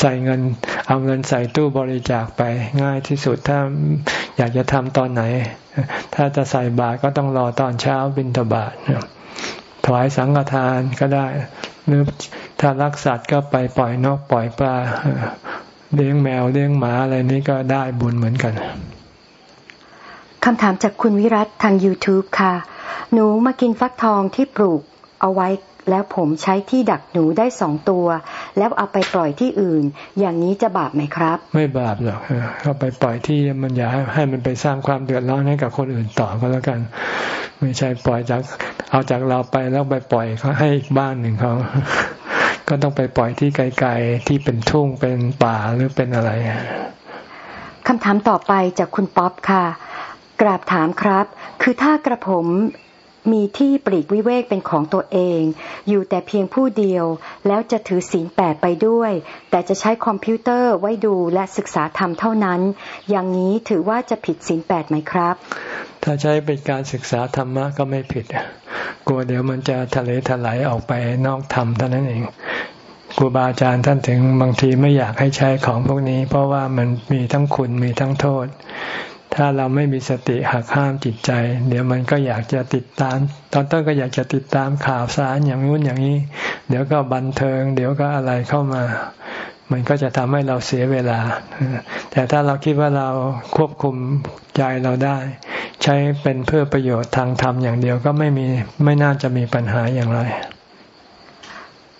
ใส่เงิน เอาเงินใส่ตู้บริจาคไป ง่ายที่สุดถ้าอยากจะทำตอนไหน ถ้าจะใส่บาตรก็ต้องรอตอนเช้าบิณฑบาตถวายสังฆทานก็ได้ หรือถ้ารักสัตว์ก็ไปปล่อยนกปล่อยปลาเลี้ยงแมวเลี้ยงหมาอะไรนี้ก็ได้บุญเหมือนกันคำถามจากคุณวิรัตทาง YouTube ค่ะ หนูมากินฟักทองที่ปลูกเอาไว้ แล้วผมใช้ที่ดักหนูได้สองตัว แล้วเอาไปปล่อยที่อื่น อย่างนี้จะบาปไหมครับ ไม่บาปหรอกเอาไปปล่อยที่มันอย่าให้ให้มันไปสร้างความเดือดร้อนให้กับคนอื่นต่อก็แล้วกัน ไม่ใช่ปล่อยจากเอาจากเราไปแล้วไปปล่อยเขาให้อีกบ้านหนึ่งเขาก็ต้องไปปล่อยที่ไกลๆที่เป็นทุ่งเป็นป่าหรือเป็นอะไรคำถามต่อไปจากคุณป๊อปค่ะ กราบถามครับ คือถ้ากระผม มีที่ปลีกวิเวกเป็นของตัวเอง อยู่แต่เพียงผู้เดียว แล้วจะถือศีลแปดไปด้วย แต่จะใช้คอมพิวเตอร์ไว้ดูและศึกษาธรรมเท่านั้น อย่างนี้ถือว่าจะผิดศีลแปดไหมครับ ถ้าใช้เป็นการศึกษาธรรมะก็ไม่ผิด กลัวเดี๋ยวมันจะทะเลถลายออกไปนอกธรรมเท่านั้นเองครูบาอาจารย์ท่านถึงบางทีไม่อยากให้ใช้ของพวกนี้ เพราะว่ามันมีทั้งคุณมีทั้งโทษ ถ้าเราไม่มีสติหักห้ามจิตใจ เดี๋ยวมันก็อยากจะติดตาม ตอนต้นก็อยากจะติดตามข่าวสารอย่างนู้นอย่างนี้ เดี๋ยวก็บันเทิง เดี๋ยวก็อะไรเข้ามา มันก็จะทำให้เราเสียเวลา แต่ถ้าเราคิดว่าเราควบคุมใจเราได้ ใช้เป็นเพื่อประโยชน์ทางธรรมอย่างเดียวก็ไม่มีไม่น่าจะมีปัญหาอย่างไร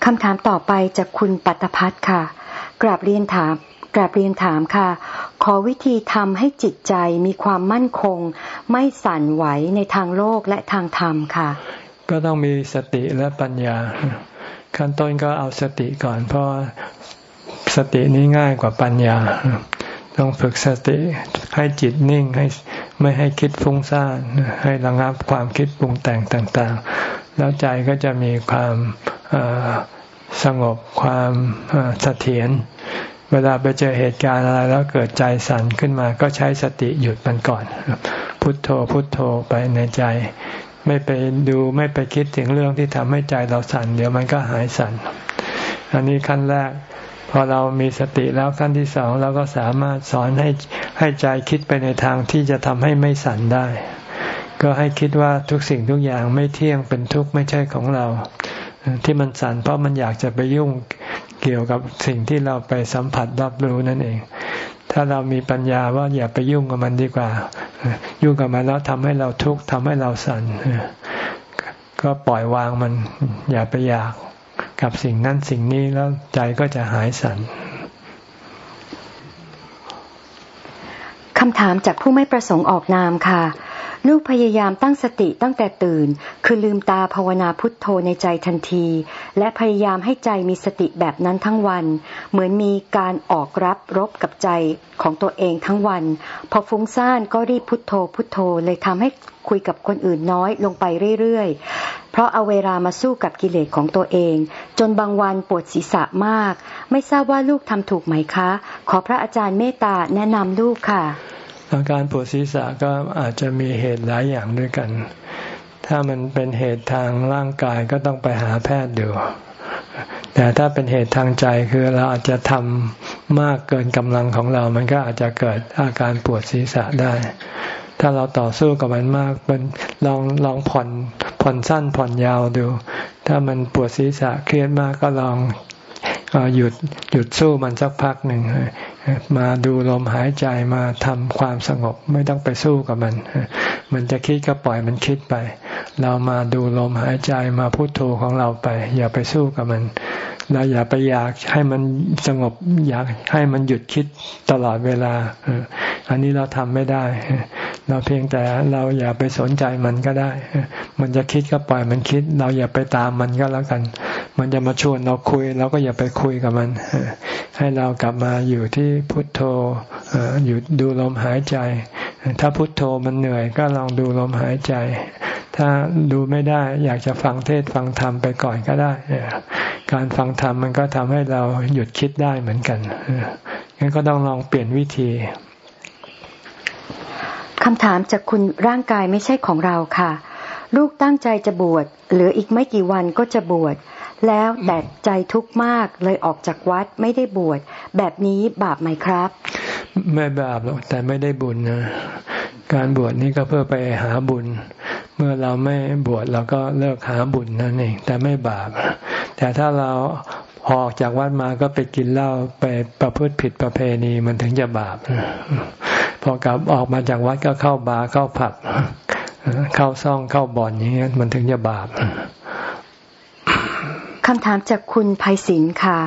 คำถามต่อไปจากคุณปัตพัฒค่ะ กราบเรียนถาม กราบเรียนถามค่ะ ขอวิธีทำให้จิตใจมีความมั่นคง ไม่สั่นไหวในทางโลกและทางธรรมค่ะ ก็ต้องมีสติและปัญญา ขั้นต้นก็เอาสติก่อน เพราะสตินี้ง่ายกว่าปัญญา ต้องฝึกสติให้จิตนิ่งให้ไม่ให้คิดฟุ้งซ่านให้ระงับความคิดปรุงแต่งต่างๆ แล้วใจก็จะมีความสงบความเสถียร เวลาไปเจอเหตุการณ์อะไรแล้วเกิดใจสั่นขึ้นมา ก็ใช้สติหยุดมันก่อน พุทโธพุทโธไปในใจ ไม่ไปดูไม่ไปคิดถึงเรื่องที่ทำให้ใจเราสั่น เดี๋ยวมันก็หายสั่น อันนี้ขั้นแรก พอเรามีสติแล้วขั้นที่สองเราก็สามารถสอนให้ให้ใจคิดไปในทางที่จะทำให้ไม่สั่นได้ ก็ให้คิดว่าทุกสิ่งทุกอย่างไม่เที่ยงเป็นทุกข์ไม่ใช่ของเรา ที่มันสั่นเพราะมันอยากจะไปยุ่ง เกี่ยวกับสิ่งที่เราไปสัมผัสรับรู้นั่นเอง ถ้าเรามีปัญญาว่าอย่าไปยุ่งกับมันดีกว่า ยุ่งกับมันแล้วทำให้เราทุกข์ทำให้เราสั่นก็ปล่อยวางมัน อย่าไปอยากกับสิ่งนั้นสิ่งนี้แล้วใจก็จะหายสั่นคำถามจากผู้ไม่ประสงค์ออกนามค่ะ ลูกพยายามตั้งสติตั้งแต่ตื่น คือลืมตาภาวนาพุทโธในใจทันที และพยายามให้ใจมีสติแบบนั้นทั้งวัน เหมือนมีการออกรับรบกับใจของตัวเองทั้งวัน พอฟุ้งซ่านก็รีบพุทโธพุทโธเลยทำให้คุยกับคนอื่นน้อยลงไปเรื่อยๆ เพราะเอาเวลามาสู้กับกิเลสของตัวเอง จนบางวันปวดศีรษะมาก ไม่ทราบว่าลูกทำถูกไหมคะ ขอพระอาจารย์เมตตาแนะนำลูกค่ะ อาการปวดศีรษะก็อาจจะมีเหตุหลายอย่างด้วยกัน ถ้ามันเป็นเหตุทางร่างกายก็ต้องไปหาแพทย์ดู แต่ถ้าเป็นเหตุทางใจคือเราอาจจะทำมากเกินกำลังของเรา มันก็อาจจะเกิดอาการปวดศีรษะได้ ถ้าเราต่อสู้กับมันมากเป็นลองลองผ่อนผ่อนสั้นผ่อนยาวดู ถ้ามันปวดศีรษะเครียดมากก็ลอง หยุดหยุดสู้มันสักพักหนึ่งมาดูลมหายใจมาทำความสงบไม่ต้องไปสู้กับมัน มันจะคิดก็ปล่อยมันคิดไป เรามาดูลมหายใจมาพุโทโธของเราไป อย่าไปสู้กับมัน เราอย่าไปอยากให้มันสงบ อยากให้มันหยุดคิดตลอดเวลาอันนี้เราทำไม่ได้ เราเพียงแต่เราอย่าไปสนใจมันก็ได้ มันจะคิดก็ปล่อยมันคิด เราอย่าไปตามมันก็แล้วกัน มันจะมาชวนเราคุย เราก็อย่าไปคุยกับมัน ให้เรากลับมาอยู่ที่พุทโธอยู่ดูลมหายใจ ถ้าพุทโธมันเหนื่อยก็ลองดูลมหายใจ ถ้าดูไม่ได้อยากจะฟังเทศฟังธรรมไปก่อนก็ได้ การฟังธรรมมันก็ทำให้เราหยุดคิดได้เหมือนกันงั้นก็ต้องลองเปลี่ยนวิธีคำถามจากคุณร่างกายไม่ใช่ของเราค่ะ ลูกตั้งใจจะบวชเหลืออีกไม่กี่วันก็จะบวชแล้วแต่ใจทุกข์มากเลยออกจากวัดไม่ได้บวชแบบนี้บาปไหมครับ ไม่บาปหรอกแต่ไม่ได้บุญนะ การบวชนี่ก็เพื่อไปหาบุญเมื่อเราไม่บวชเราก็เลิกหาบุญนั่นเอง แต่ไม่บาป แต่ถ้าเราออกจากวัดมาก็ไปกินเหล้าไปประพฤติผิดประเพณีมันถึงจะบาปพอกลับออกมาจากวัดก็เข้าบาร์เข้าผับเข้าซ่องเข้าบ่อนอย่างเงี้ยมันถึงจะบาปคำถามจากคุณภัยศิลค่ะ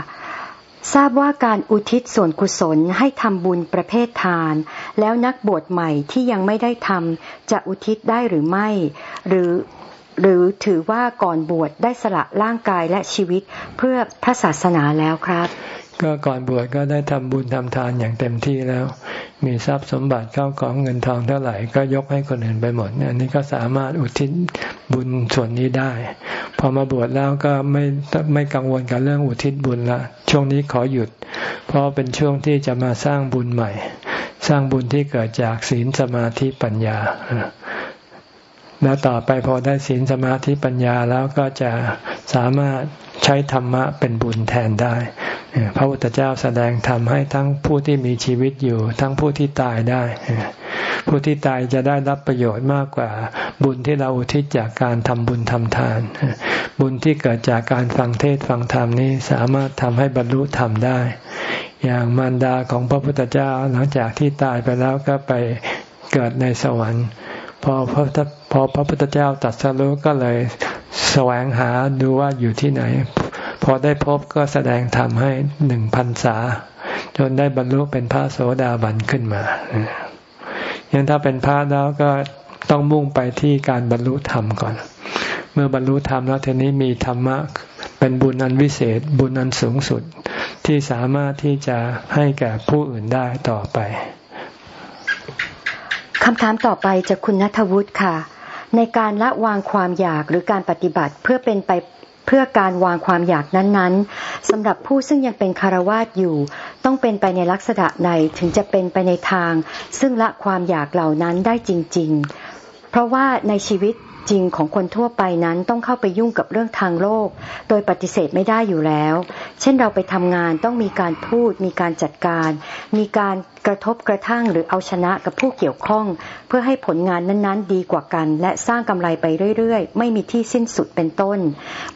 ทราบว่าการอุทิศส่วนกุศลให้ทำบุญประเภททาน แล้วนักบวชใหม่ที่ยังไม่ได้ทำจะอุทิศได้หรือไม่ หรือหรือถือว่าก่อนบวชได้สละร่างกายและชีวิตเพื่อพระศาสนาแล้วครับ ก็ก่อนบวชก็ได้ทำบุญทำทานอย่างเต็มที่แล้ว มีทรัพย์สมบัติเข้าของเงินทองเท่าไหร่ก็ยกให้คนอื่นไปหมดอันนี้ก็สามารถอุทิศบุญส่วนนี้ได้ พอมาบวชแล้วก็ไม่ไม่กังวลกับเรื่องอุทิศบุญละช่วงนี้ขอหยุด เพราะเป็นช่วงที่จะมาสร้างบุญใหม่ สร้างบุญที่เกิดจากศีลสมาธิปัญญา แล้วต่อไปพอได้ศีลสมาธิปัญญาแล้วก็จะสามารถใช้ธรรมะเป็นบุญแทนได้ พระพุทธเจ้าแสดงธรรมให้ทั้งผู้ที่มีชีวิตอยู่ ทั้งผู้ที่ตายได้ ผู้ที่ตายจะได้รับประโยชน์มากกว่า บุญที่เราอุทิศจากการทำบุญทำทาน บุญที่เกิดจากการฟังเทศฟังธรรมนี้สามารถทำให้บรรลุธรรมได้ อย่างมารดาของพระพุทธเจ้าหลังจากที่ตายไปแล้วก็ไปเกิดในสวรรค์ พอพระ พอพระพุทธเจ้าตัดสรู้ก็เลยแสวงหาดูว่าอยู่ที่ไหน พอได้พบก็แสดงธรรมให้หนึ่งพันษา จนได้บรรลุเป็นพระโสดาบันขึ้นมายังถ้าเป็นพระแล้วก็ต้องมุ่งไปที่การบรรลุธรรมก่อน เมื่อบรรลุธรรมแล้วทีนี้มีธรรมะเป็นบุญอันวิเศษ บุญอันสูงสุดที่สามารถที่จะให้แก่ผู้อื่นได้ต่อไปคำถามต่อไปจากคุณนัทวุฒิค่ะ ในการละวางความอยากหรือการปฏิบัติเพื่อเป็นไปเพื่อการวางความอยากนั้นๆสำหรับผู้ซึ่งยังเป็นคารวาสอยู่ ต้องเป็นไปในลักษณะใดถึงจะเป็นไปในทาง ซึ่งละความอยากเหล่านั้นได้จริง ๆ เพราะว่าในชีวิต จริงของคนทั่วไปนั้นต้องเข้าไปยุ่งกับเรื่องทางโลก โดยปฏิเสธไม่ได้อยู่แล้ว เช่นเราไปทำงานต้องมีการพูด มีการจัดการ มีการกระทบกระทั่งหรือเอาชนะกับผู้เกี่ยวข้อง เพื่อให้ผลงานนั้นๆ ดีกว่ากัน และสร้างกำไรไปเรื่อยๆ ไม่มีที่สิ้นสุดเป็นต้น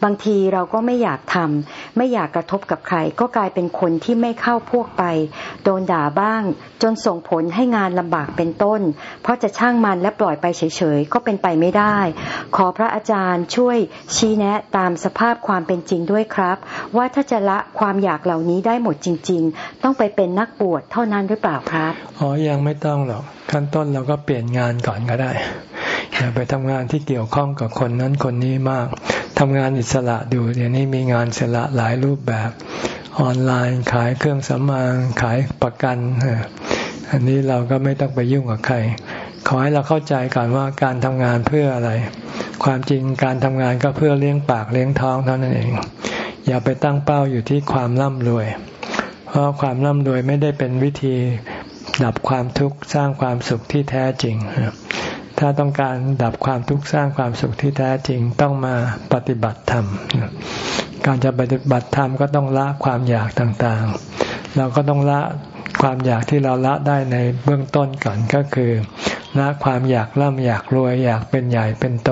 บางทีเราก็ไม่อยากทำไม่อยากกระทบกับใคร ก็กลายเป็นคนที่ไม่เข้าพวกไป โดนด่าบ้าง จนส่งผลให้งานลำบากเป็นต้น เพราะจะช่างมันและปล่อยไปเฉยๆก็เป็นไปไม่ได้ขอพระอาจารย์ช่วยชี้แนะตามสภาพความเป็นจริงด้วยครับ ว่าถ้าจะละความอยากเหล่านี้ได้หมดจริง ๆ ต้องไปเป็นนักบวชเท่านั้นหรือเปล่าครับอ๋อยังไม่ต้องหรอกขั้นต้นเราก็เปลี่ยนงานก่อนก็ได้อย่าไปทำงานที่เกี่ยวข้องกับคนนั้นคนนี้มากทำงานอิสระดูเดี๋ยวนี้มีงานอิสระหลายรูปแบบออนไลน์ขายเครื่องสำอางขายประกัน อันนี้เราก็ไม่ต้องไปยุ่งกับใคร ขอให้เราเข้าใจก่อนว่าการทำงานเพื่ออะไร ความจริงการทำงานก็เพื่อเลี้ยงปากเลี้ยงท้องเท่านั้นเอง อย่าไปตั้งเป้าอยู่ที่ความร่ำรวย เพราะความร่ำรวยไม่ได้เป็นวิธีดับความทุกข์สร้างความสุขที่แท้จริง ถ้าต้องการดับความทุกข์สร้างความสุขที่แท้จริงต้องมาปฏิบัติธรรม การจะปฏิบัติธรรมก็ต้องละความอยากต่างๆ เราก็ต้องละความอยากที่เราละได้ในเบื้องต้นก่อนก็คือ ละความอยากร่ำอยากรวยอยากเป็นใหญ่เป็นโต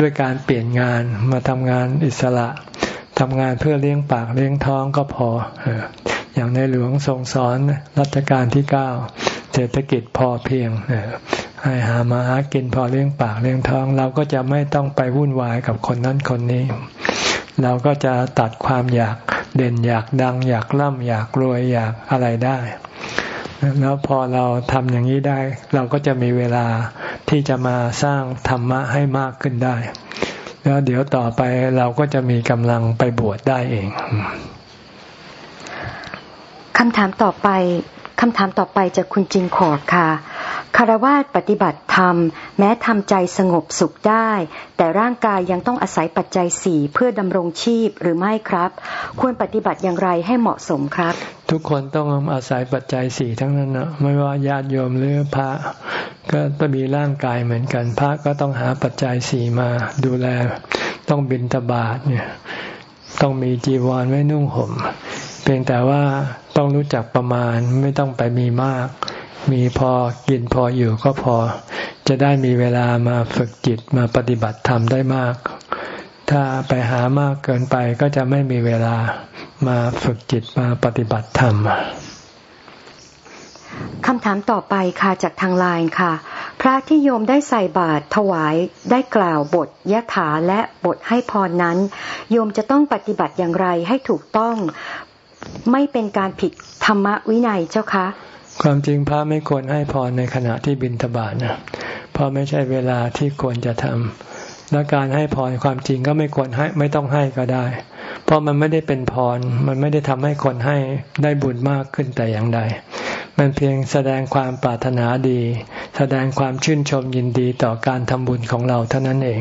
ด้วยการเปลี่ยนงานมาทำงานอิสระทำงานเพื่อเลี้ยงปากเลี้ยงท้องก็พอ อย่างในหลวงทรงสอนรัชกาลที่เก้าเศรษฐกิจพอเพียงให้หามาหากินพอเลี้ยงปากเลี้ยงท้อง เราก็จะไม่ต้องไปวุ่นวายกับคนนั้นคนนี้ เราก็จะตัดความอยากเด่นอยากดัง อยากร่ำอยากรวยอยากอะไรได้ แล้วพอเราทำอย่างนี้ได้ เราก็จะมีเวลาที่จะมาสร้างธรรมะให้มากขึ้นได้ แล้วเดี๋ยวต่อไปเราก็จะมีกำลังไปบวชได้เองคำถามต่อไปคำถามต่อไปจากคุณจิงขอบค่ะคารวะปฏิบัติธรรม แม้ทำใจสงบสุขได้ แต่ร่างกายยังต้องอาศัยปัจจัยสี่เพื่อดำรงชีพหรือไม่ครับ ควรปฏิบัติอย่างไรให้เหมาะสมครับ ทุกคนต้องอาศัยปัจจัยสี่ทั้งนั้นนะไม่ว่าญาติโยมหรือพระ ก็ต้องมีร่างกายเหมือนกัน พระก็ต้องหาปัจจัยสี่มาดูแล ต้องบินตบาทเนี่ยต้องมีจีวรไว้นุ่งห่มเพียงแต่ว่าต้องรู้จักประมาณไม่ต้องไปมีมาก มีพอกินพออยู่ก็พอ จะได้มีเวลามาฝึกจิตมาปฏิบัติธรรมได้มาก ถ้าไปหามากเกินไปก็จะไม่มีเวลามาฝึกจิตมาปฏิบัติธรรมคำถามต่อไปค่ะจากทางไลน์ค่ะ พระที่โยมได้ใส่บาตรถวายได้กล่าวบทยะถาและบทให้พรนั้น โยมจะต้องปฏิบัติอย่างไรให้ถูกต้อง ไม่เป็นการผิดธรรมวินัยเจ้าคะ ความจริงพระไม่ควรให้พรในขณะที่บิณฑบาตนะเพราะไม่ใช่เวลาที่ควรจะทำ และการให้พรความจริงก็ไม่ควรให้ไม่ต้องให้ก็ได้ เพราะมันไม่ได้เป็นพร มันไม่ได้ทำให้คนให้ได้บุญมากขึ้นแต่อย่างใด มันเพียงแสดงความปรารถนาดี แสดงความชื่นชมยินดีต่อการทำบุญของเราเท่านั้นเอง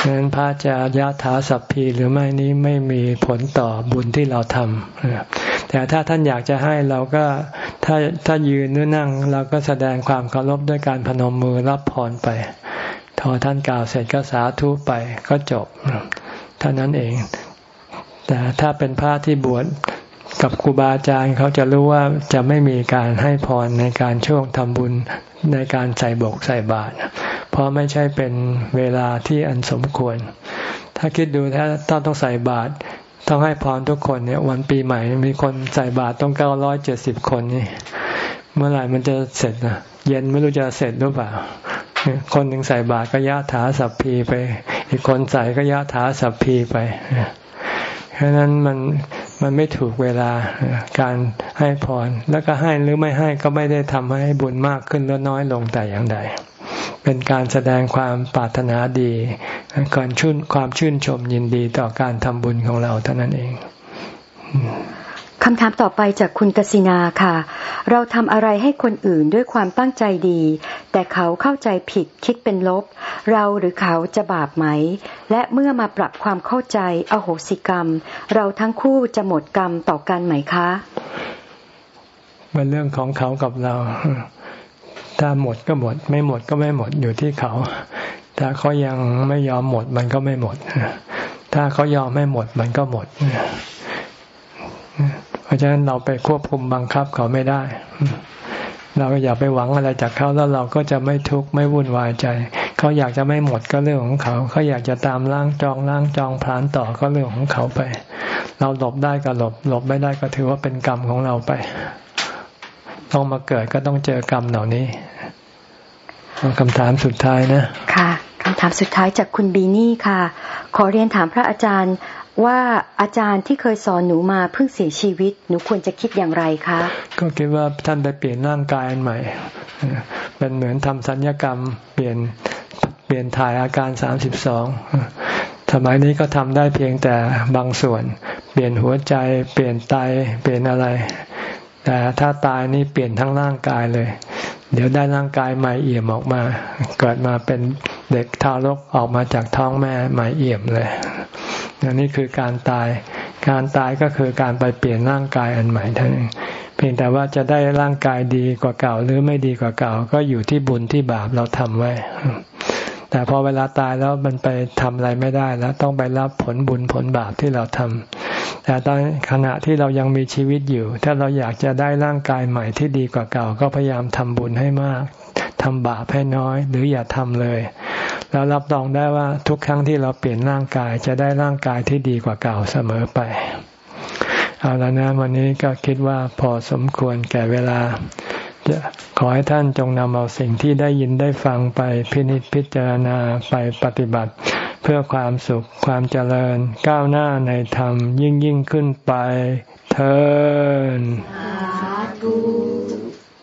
ฉะนั้นพระจะยะถาสัพพีหรือไม่นี้ไม่มีผลต่อบุญที่เราทำแต่ถ้าท่านอยากจะให้เราก็ถ้าถ้ายืนหรือนั่ง เราก็แสดงความเคารพด้วยการพนมมือรับพรไป ทอท่านกล่าวเสร็จก็สาธุไปก็จบเท่านั้นเอง แต่ถ้าเป็นพระที่บวชกับครูบาอาจารย์เขาจะรู้ว่าจะไม่มีการให้พรในการช่วงทำบุญในการใส่บกใส่บาตรเพราะไม่ใช่เป็นเวลาที่อันสมควร ถ้าคิดดูถ้าต้องต้องใส่บาตรต้องให้พรทุกคนเนี่ยวันปีใหม่ มีคนใส่บาตรต้องเก้าร้อยเจ็ดสิบคนนี่ เมื่อไหร่มันจะเสร็จนะเย็นไม่รู้จะเสร็จหรือเปล่า คนหนึ่งใส่บาตรก็ยะถาสัพพีไป อีกคนใส่ก็ยะถาสัพพีไปเพราะนั้นมันมันไม่ถูกเวลาการให้พร แล้วก็ให้หรือไม่ให้ก็ไม่ได้ทำให้บุญมากขึ้นหรือน้อยลงแต่อย่างใด เป็นการแสดงความปรารถนาดีการชื่นความชื่นชมยินดีต่อการทำบุญของเราเท่านั้นเองคำถามต่อไปจากคุณกสินาค่ะ เราทำอะไรให้คนอื่นด้วยความตั้งใจดี แต่เขาเข้าใจผิดคิดเป็นลบ เราหรือเขาจะบาปไหม และเมื่อมาปรับความเข้าใจอโหสิกรรม เราทั้งคู่จะหมดกรรมต่อกันไหมคะเป็นเรื่องของเขากับเรา ถ้าหมดก็หมด ไม่หมดก็ไม่หมดอยู่ที่เขา ถ้าเขายังไม่ยอมหมดมันก็ไม่หมด ถ้าเขายอมไม่หมดมันก็หมด เพราะฉะนั้นเราไปควบคุมบังคับเขาไม่ได้ เราอย่าไปหวังอะไรจากเขาแล้วเราก็จะไม่ทุกข์ไม่วุ่นวายใจ เขาอยากจะไม่หมดก็เรื่องของเขา เขาอยากจะตามล้างจองล้างจองพลานต่อก็เรื่องของเขาไป เราหลบได้ก็หลบ หลบไม่ได้ก็ถือว่าเป็นกรรมของเราไป ต้องมาเกิดก็ต้องเจอกรรมเหล่านี้คำถามสุดท้ายนะ ค่ะคำถามสุดท้ายจากคุณบีนี่ค่ะ ขอเรียนถามพระอาจารย์ ว่าอาจารย์ที่เคยสอนหนูมาเพิ่งเสียชีวิต หนูควรจะคิดอย่างไรคะ ก็คิดว่าท่านไปเปลี่ยนร่างกายใหม่ เป็นเหมือนทำสัญญกรรม เปลี่ยนเปลี่ยนถ่ายอาการสามสิบสองสมัยนี้ก็ทำได้เพียงแต่บางส่วน เปลี่ยนหัวใจ เปลี่ยนไต เปลี่ยนอะไร แต่ถ้าตายนี่เปลี่ยนทั้งร่างกายเลย เดี๋ยวได้ร่างกายใหม่เอี่ยมออกมา เกิดมาเป็นเด็กทารกออกมาจากท้องแม่ใหม่เอี่ยมเลย อันนี้คือการตาย การตายก็คือการไปเปลี่ยนร่างกายอันใหม่ท่านเองเพียงแต่ว่าจะได้ร่างกายดีกว่าเก่า หรือไม่ดีกว่าเก่า ก็อยู่ที่บุญที่บาปเราทำไว้ แต่พอเวลาตายแล้วมันไปทำอะไรไม่ได้แล้ว ต้องไปรับผลบุญผลบาปที่เราทำแต่ตอนขณะที่เรายังมีชีวิตอยู่ ถ้าเราอยากจะได้ร่างกายใหม่ที่ดีกว่าเก่า ก็พยายามทำบุญให้มาก ทำบาปให้น้อย หรืออย่าทำเลย แล้วรับรองได้ว่าทุกครั้งที่เราเปลี่ยนร่างกายจะได้ร่างกายที่ดีกว่าเก่าเสมอไป เอาล้วนะวันนี้ก็คิดว่าพอสมควรแก่เวลาจะขอให้ท่านจงนำเอาสิ่งที่ได้ยินได้ฟังไปพินิจพิจารณาไปปฏิบัติ เพื่อความสุขความเจริญ ก้าวหน้าในธรรมยิ่งยิ่งขึ้นไปเทอ